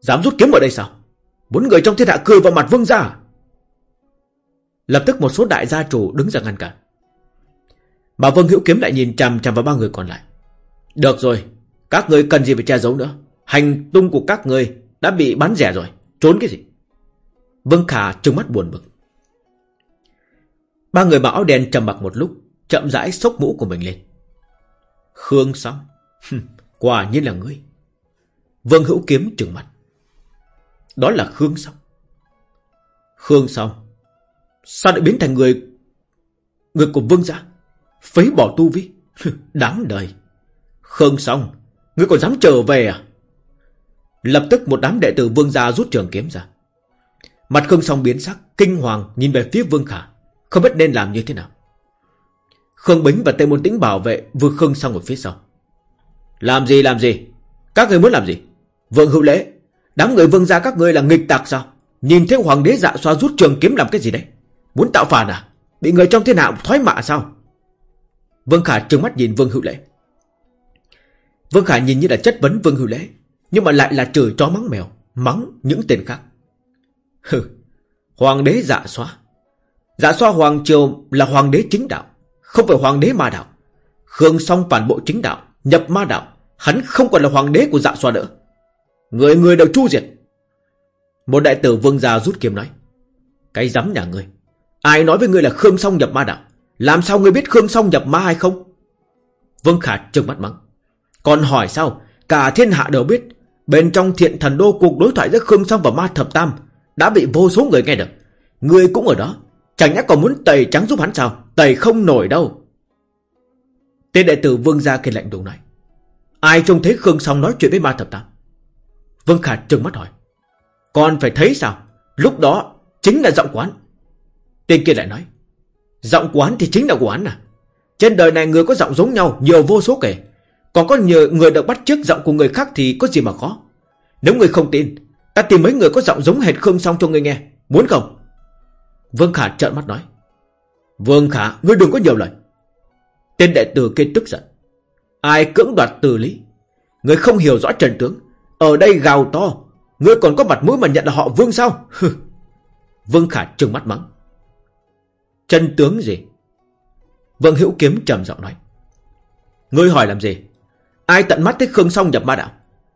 Dám rút kiếm ở đây sao? Bốn người trong thiên hạ cười vào mặt vương gia à? Lập tức một số đại gia chủ đứng ra ngăn cản Mà vương hữu kiếm lại nhìn chằm chằm vào ba người còn lại Được rồi, Các người cần gì phải che giấu nữa Hành tung của các người đã bị bán rẻ rồi, Trốn cái gì Vương Khả trừng mắt buồn bực Ba người mặc áo đen trầm mặc một lúc Chậm rãi xốc mũ của mình lên. Khương song Quả nhiên là ngươi. Vương Hữu Kiếm trừng mặt Đó là Khương song. Khương song, Sao lại biến thành người Người của Vương gia? Phế bỏ tu vi. Đáng đời. Khương xong Ngươi còn dám trở về à? Lập tức một đám đệ tử Vương gia rút trường kiếm ra. Mặt Khương Song biến sắc, Kinh hoàng nhìn về phía Vương Khả. Không biết nên làm như thế nào. Khương Bính và Tây Môn Tĩnh bảo vệ Vừa Khương sang một phía sau. Làm gì làm gì? Các người muốn làm gì? Vương Hữu Lễ, Đám người Vương gia các ngươi là nghịch tạc sao? Nhìn thấy hoàng đế dạ xoa rút trường kiếm làm cái gì đấy? Muốn tạo phản à? Bị người trong thiên hạ thoái mạ sao? Vương Khả trừng mắt nhìn Vương Hữu Lễ. Vương Khả nhìn như là chất vấn Vương Hữu Lễ, Nhưng mà lại là chửi chó mắng mèo, Mắng những tên khác. Hừ, Hoàng đế dạ xoa. Dạ xoa Hoàng Triều là hoàng đế chính đạo. Không phải hoàng đế ma đạo. Khương song phản bộ chính đạo, Nhập ma đạo. Hắn không còn là hoàng đế của dạ xoa nữa. Người người đều chu diệt. Một đại tử vương gia rút kiếm nói, Cái dám nhà ngươi, Ai nói với ngươi là Khương song nhập ma đạo? Làm sao ngươi biết Khương song nhập ma hay không? Vương Khả trừng mắt mắng, Còn hỏi sao? Cả thiên hạ đều biết, Bên trong thiện thần đô cuộc đối thoại giữa Khương Song và Ma Thập Tam Đã bị vô số người nghe được. Ngươi cũng ở đó, Chẳng nhẽ còn muốn tẩy trắng giúp hắn sao? Tẩy không nổi đâu. Tên đệ tử Vương Gia kia lạnh lùng nói, Ai trông thấy Khương Song nói chuyện với Ma Thập Tam? Vương Khả trừng mắt hỏi Còn phải thấy sao? Lúc đó chính là giọng quán. Tên kia lại nói, Giọng quán thì chính là quán à? Trên đời này người có giọng giống nhau Nhiều vô số kể. Còn có nhiều người được bắt trước giọng của người khác Thì có gì mà khó? Nếu người không tin, Ta tìm mấy người có giọng giống hệt Khương Song cho người nghe. Muốn không? Vương Khả trợn mắt nói Vương Khả, Ngươi đừng có nhiều lời. Tên đệ tử kia tức giận. Ai cưỡng đoạt từ lý? Ngươi không hiểu rõ trần tướng. Ở đây gào to. Ngươi còn có mặt mũi mà nhận là họ Vương sao? Vương Khả trừng mắt mắng. Chân tướng gì? Vương Hữu Kiếm trầm giọng nói. Ngươi hỏi làm gì? Ai tận mắt thấy Khương Song nhập ma đạo?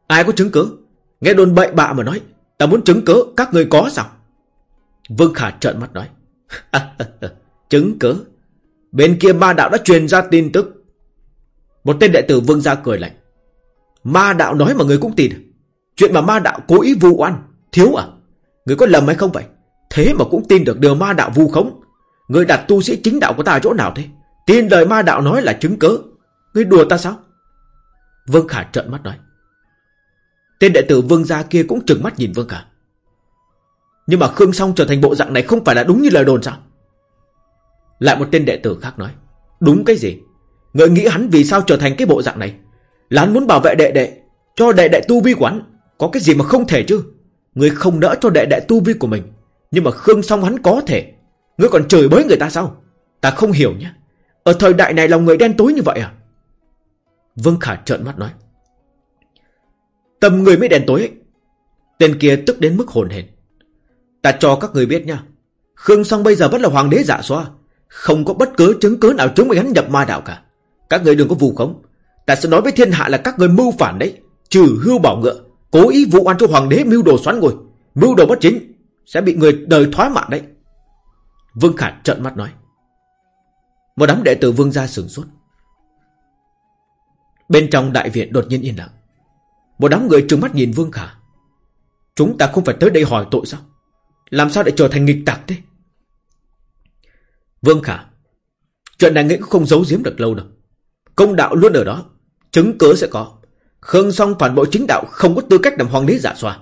Ai có chứng cứ? Nghe đồn bậy bạ mà nói. Ta muốn chứng cứ, các ngươi có sao? Vương Khả trợn mắt nói. Chứng cứ. Bên kia ma đạo đã truyền ra tin tức. Một tên đệ tử vương gia cười lạnh. Ma đạo nói mà người cũng tin à? Chuyện mà ma đạo cố ý vu oan, Thiếu à? Người có lầm hay không vậy? Thế mà cũng tin được điều ma đạo vu khống. Người đặt tu sĩ chính đạo của ta chỗ nào thế? Tin lời ma đạo nói là chứng cớ Người đùa ta sao? Vương Khả trợn mắt nói. Tên đệ tử vương gia kia cũng trừng mắt nhìn Vương Khả. Nhưng mà Khương Song trở thành bộ dạng này Không phải là đúng như lời đồn sao? Lại một tên đệ tử khác nói, Đúng cái gì? Người nghĩ hắn vì sao trở thành cái bộ dạng này? Là hắn muốn bảo vệ đệ đệ, Cho đệ đệ tu vi của hắn Có cái gì mà không thể chứ? Người không đỡ cho đệ đệ tu vi của mình, Nhưng mà Khương Song hắn có thể. Ngươi còn chửi bới người ta sao? Ta không hiểu nhé. Ở thời đại này lòng người đen tối như vậy à? Vương Khả trợn mắt nói, Tầm người mới đen tối ấy. Tên kia tức đến mức hồn hển. Ta cho các người biết nha Khương Song bây giờ vẫn là hoàng đế giả xoa không có bất cứ chứng cứ nào chứng minh hắn nhập ma đạo cả. Các người đừng có vù khống. Ta sẽ nói với thiên hạ là các người mưu phản đấy. Trừ hưu bảo ngựa, Cố ý vụ oan cho hoàng đế mưu đồ xoắn ngồi. Mưu đồ bất chính Sẽ bị người đời thoái mạng đấy. Vương Khả trợn mắt nói. Một đám đệ tử vương gia sửng sốt. Bên trong đại viện đột nhiên yên lặng. Một đám người trừng mắt nhìn Vương Khả Chúng ta không phải tới đây hỏi tội sao? Làm sao để trở thành nghịch tạc thế? Vương Khả, Chuyện này nghĩ không giấu giếm được lâu đâu. Công đạo luôn ở đó, Chứng cứ sẽ có. Khương Song phản bội chính đạo không có tư cách làm hoàng đế giả xoa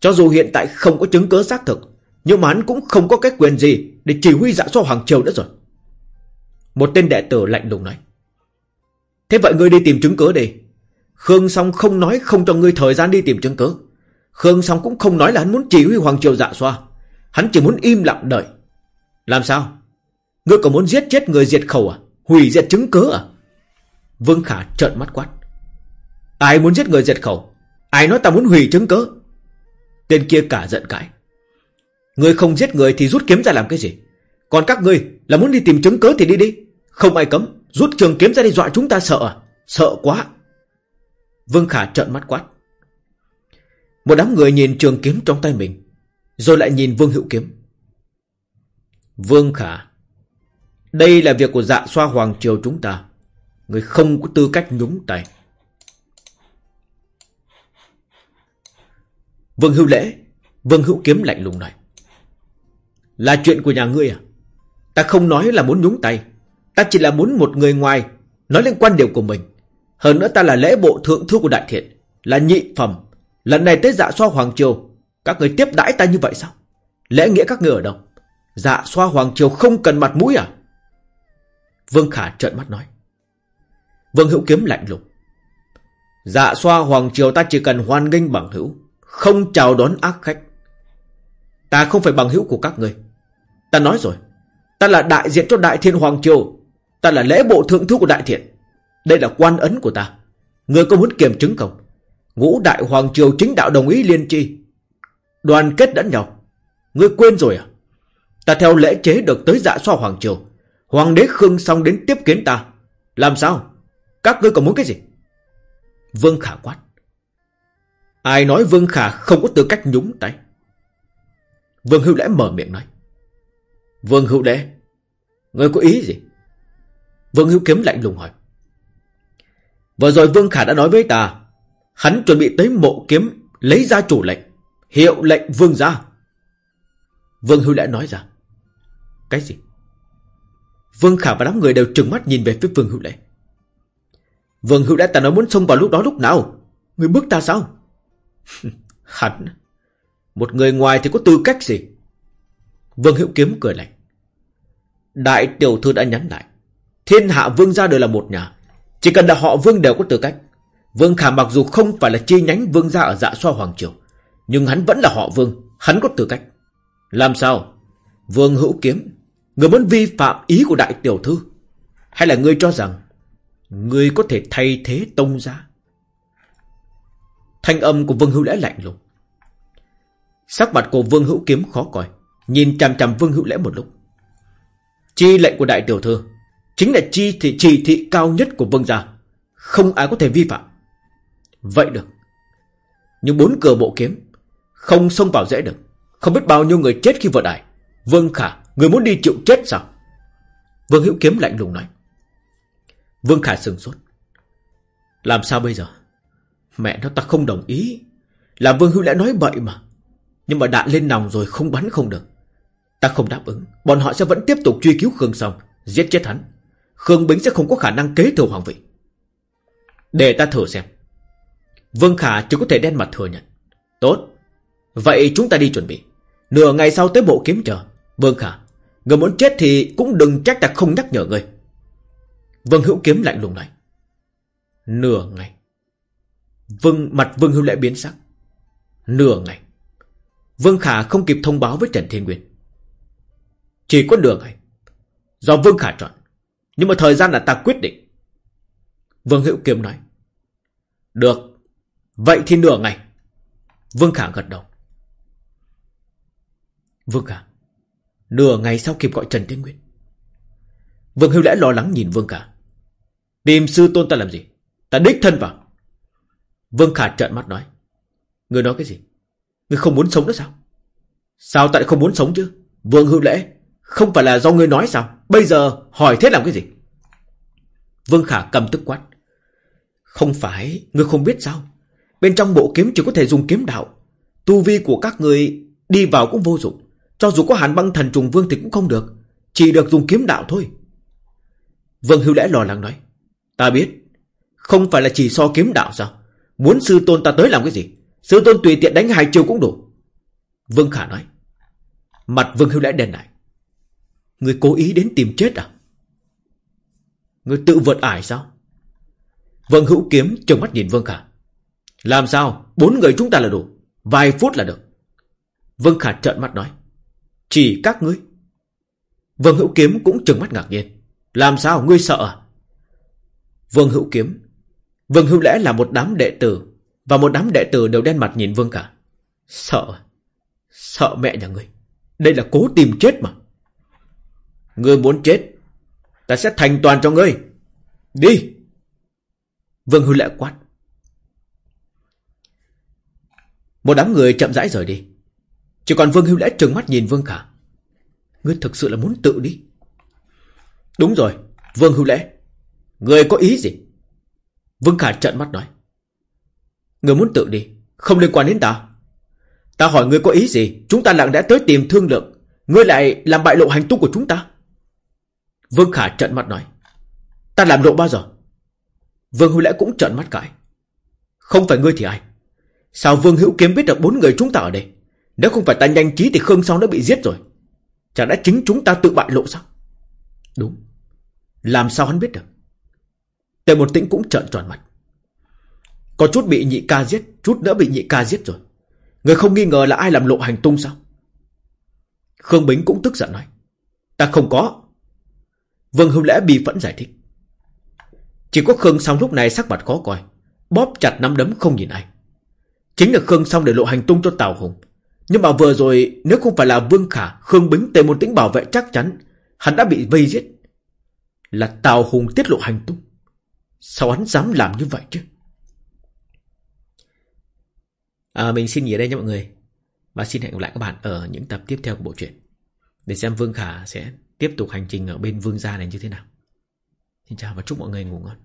Cho dù hiện tại không có chứng cứ xác thực, Nhưng mà hắn cũng không có cái quyền gì Để chỉ huy giả xoa hoàng triều nữa rồi. Một tên đệ tử lạnh lùng nói, Thế vậy ngươi đi tìm chứng cứ đi. Khương Song không nói không cho ngươi thời gian đi tìm chứng cứ. Khương Song cũng không nói là hắn muốn chỉ huy hoàng triều dạ xoa Hắn chỉ muốn im lặng đợi. Làm sao? Ngươi có muốn giết chết người diệt khẩu à? Hủy diệt chứng cứ à? Vương Khả trợn mắt quát. Ai muốn giết người diệt khẩu? Ai nói ta muốn hủy chứng cứ? Tên kia cả giận cãi. Ngươi không giết người thì rút kiếm ra làm cái gì? Còn các ngươi là muốn đi tìm chứng cứ thì đi đi. Không ai cấm, Rút trường kiếm ra đi dọa chúng ta sợ à? Sợ quá. Vương Khả trợn mắt quát. Một đám người nhìn trường kiếm trong tay mình, Rồi lại nhìn Vương Hữu Kiếm. Vương Khả đây là việc của dạ xoa hoàng triều chúng ta. Người không có tư cách nhúng tay. Vương Hữu Lễ, Vương Hữu Kiếm lạnh lùng nói. Là chuyện của nhà ngươi à? Ta không nói là muốn nhúng tay. Ta chỉ là muốn một người ngoài nói lên quan điểm của mình. Hơn nữa ta là lễ bộ thượng thư của đại thiện. Là nhị phẩm. Lần này tới dạ xoa hoàng triều. Các người tiếp đãi ta như vậy sao? Lễ nghĩa các người ở đâu? Dạ xoa hoàng triều không cần mặt mũi à? Vương Khả trợn mắt nói. Vương Hữu Kiếm lạnh lùng. Dạ xoa hoàng triều ta chỉ cần hoan nghênh bằng hữu. Không chào đón ác khách. Ta không phải bằng hữu của các người. Ta nói rồi. Ta là đại diện cho Đại Thiên Hoàng Triều. Ta là lễ bộ thượng thư của Đại Thiện. Đây là quan ấn của ta. Người có muốn kiểm chứng không? Ngũ Đại Hoàng Triều chính đạo đồng ý liên tri. Đoàn kết lẫn nhau. Ngươi quên rồi à? Ta theo lễ chế được tới dạ xoa Hoàng Triều. Hoàng đế Khương xong đến tiếp kiến ta. Làm sao? Các ngươi còn muốn cái gì? Vương Khả quát. Ai nói Vương Khả không có tư cách nhúng tay? Vương Hữu Lễ mở miệng nói. Vương Hữu Lễ, ngươi có ý gì? Vương Hữu Kiếm lạnh lùng hỏi. Vừa rồi Vương Khả đã nói với ta, hắn chuẩn bị tới mộ kiếm lấy ra chủ lệnh, hiệu lệnh Vương gia. Vương Hữu Lễ nói ra. Cái gì? Vương Khả và đám người đều trừng mắt nhìn về phía Vương Hữu Lễ. Vương Hữu Lễ ta nói muốn xông vào lúc đó lúc nào? Người bước ta sao? hắn một người ngoài thì có tư cách gì? Vương Hữu Kiếm cười lạnh. Đại tiểu thư đã nhắn lại. Thiên hạ vương gia đều là một nhà. Chỉ cần là họ vương đều có tư cách. Vương Khả mặc dù không phải là chi nhánh vương gia ở dạ xoa Hoàng Triều. Nhưng hắn vẫn là họ vương. Hắn có tư cách. Làm sao? Vương Hữu Kiếm. Người muốn vi phạm ý của đại tiểu thư. Hay là người cho rằng Người có thể thay thế tông gia? Thanh âm của Vương Hữu Lễ lạnh lùng. Sắc mặt của Vương Hữu Kiếm khó coi, Nhìn chằm chằm Vương Hữu Lễ một lúc. Chi lệnh của đại tiểu thư Chính là chi thị, chỉ thị cao nhất của Vương gia. Không ai có thể vi phạm. Vậy được. Nhưng bốn cửa bộ kiếm Không xông vào dễ được. Không biết bao nhiêu người chết khi vượt đại Vương Khả Người muốn đi chịu chết sao? Vương Hữu Kiếm lạnh lùng nói. Vương Khả sừng sốt. Làm sao bây giờ? Mẹ nó, ta không đồng ý. Là Vương Hữu đã nói bậy mà. Nhưng mà đạn lên nòng rồi không bắn không được. Ta không đáp ứng. Bọn họ sẽ vẫn tiếp tục truy cứu Khương Song, Giết chết hắn. Khương Bính sẽ không có khả năng kế thừa hoàng vị. Để ta thử xem. Vương Khả chỉ có thể đen mặt thừa nhận. Tốt. Vậy chúng ta đi chuẩn bị. Nửa ngày sau tới bộ kiếm chờ. Vương Khả Người muốn chết thì cũng đừng trách ta không nhắc nhở người Vương Hữu Kiếm lạnh lùng này. Nửa ngày Vương, mặt Vương Hữu Lễ biến sắc Nửa ngày Vương Khả không kịp thông báo với Trần Thiên Nguyên. Chỉ có nửa ngày. Do Vương Khả chọn. Nhưng mà thời gian là ta quyết định. Vương Hữu Kiếm nói. Được. Vậy thì nửa ngày. Vương Khả gật đầu. Vương Khả. Nửa ngày sau kịp gọi Trần Thiên Nguyên. Vương Hưu Lễ lo lắng nhìn Vương Khả. Tìm sư tôn ta làm gì? Ta đích thân vào. Vương Khả trợn mắt nói. Người nói cái gì? người không muốn sống nữa sao? Sao tại không muốn sống chứ? Vương Hưu lễ, không phải là do ngươi nói sao? Bây giờ hỏi thế làm cái gì? Vương Khả cầm tức quát. Không phải, ngươi không biết sao? Bên trong bộ kiếm chỉ có thể dùng kiếm đạo. Tu vi của các người đi vào cũng vô dụng. Cho dù có hàn băng thần trùng vương thì cũng không được. Chỉ được dùng kiếm đạo thôi. Vương Hữu Lễ lo lắng nói. Ta biết. Không phải là chỉ so kiếm đạo sao? Muốn sư tôn ta tới làm cái gì? Sư tôn tùy tiện đánh hai chiêu cũng đủ. Vương Khả nói. Mặt Vương Hữu Lễ đen lại. Người cố ý đến tìm chết à? Người tự vượt ải sao? Vương Hữu Kiếm trừng mắt nhìn Vương Khả. Làm sao? Bốn người chúng ta là đủ. Vài phút là được. Vương Khả trợn mắt nói. Chỉ các ngươi. Vương Hữu Kiếm cũng trừng mắt ngạc nhiên. Làm sao? Ngươi sợ à? Vương Hữu Kiếm. Vương Hữu lẽ là một đám đệ tử, và một đám đệ tử đều đen mặt nhìn Vương cả. Sợ. À? Sợ mẹ nhà ngươi. Đây là cố tìm chết mà. Ngươi muốn chết. Ta sẽ thành toàn cho ngươi. Đi. Vương hữu lẽ quát. Một đám người chậm rãi rời đi. Chỉ còn Vương Hưu Lễ trừng mắt nhìn Vương Khả. Ngươi thực sự là muốn tự đi. Đúng rồi, Vương hưu Lễ. Người có ý gì? Vương Khả trợn mắt nói. Người muốn tự đi, không liên quan đến ta. Ta hỏi người có ý gì, chúng ta lặng đã tới tìm thương lượng. Ngươi lại làm bại lộ hành tung của chúng ta. Vương Khả trợn mắt nói. Ta làm lộ bao giờ? Vương hưu Lễ cũng trợn mắt cãi. Không phải ngươi thì ai? Sao Vương Hữu Kiếm biết được bốn người chúng ta ở đây? Nếu không phải ta nhanh trí thì Khương Song đã bị giết rồi. Chẳng đã chính chúng ta tự bại lộ sao? Đúng. Làm sao hắn biết được? Tề một tĩnh cũng trợn tròn mặt. Có chút bị nhị ca giết, chút nữa bị nhị ca giết rồi. Người không nghi ngờ là ai làm lộ hành tung sao? Khương Bính cũng tức giận nói. Ta không có. Vương Hữu Lễ bị phẫn giải thích. Chỉ có Khương Song lúc này sắc mặt khó coi. Bóp chặt nắm đấm không nhìn ai. Chính là Khương Song để lộ hành tung cho Tào Hùng. Nhưng mà vừa rồi nếu không phải là Vương Khả, Khương Bính tề một tĩnh bảo vệ chắc chắn hắn đã bị vây giết. Là Tào Hùng tiết lộ hành tung. Sao hắn dám làm như vậy chứ? À, mình xin nghỉ ở đây nha mọi người. Và xin hẹn gặp lại các bạn ở những tập tiếp theo của bộ truyện. Để xem Vương Khả sẽ tiếp tục hành trình ở bên Vương gia này như thế nào. Xin chào và chúc mọi người ngủ ngon.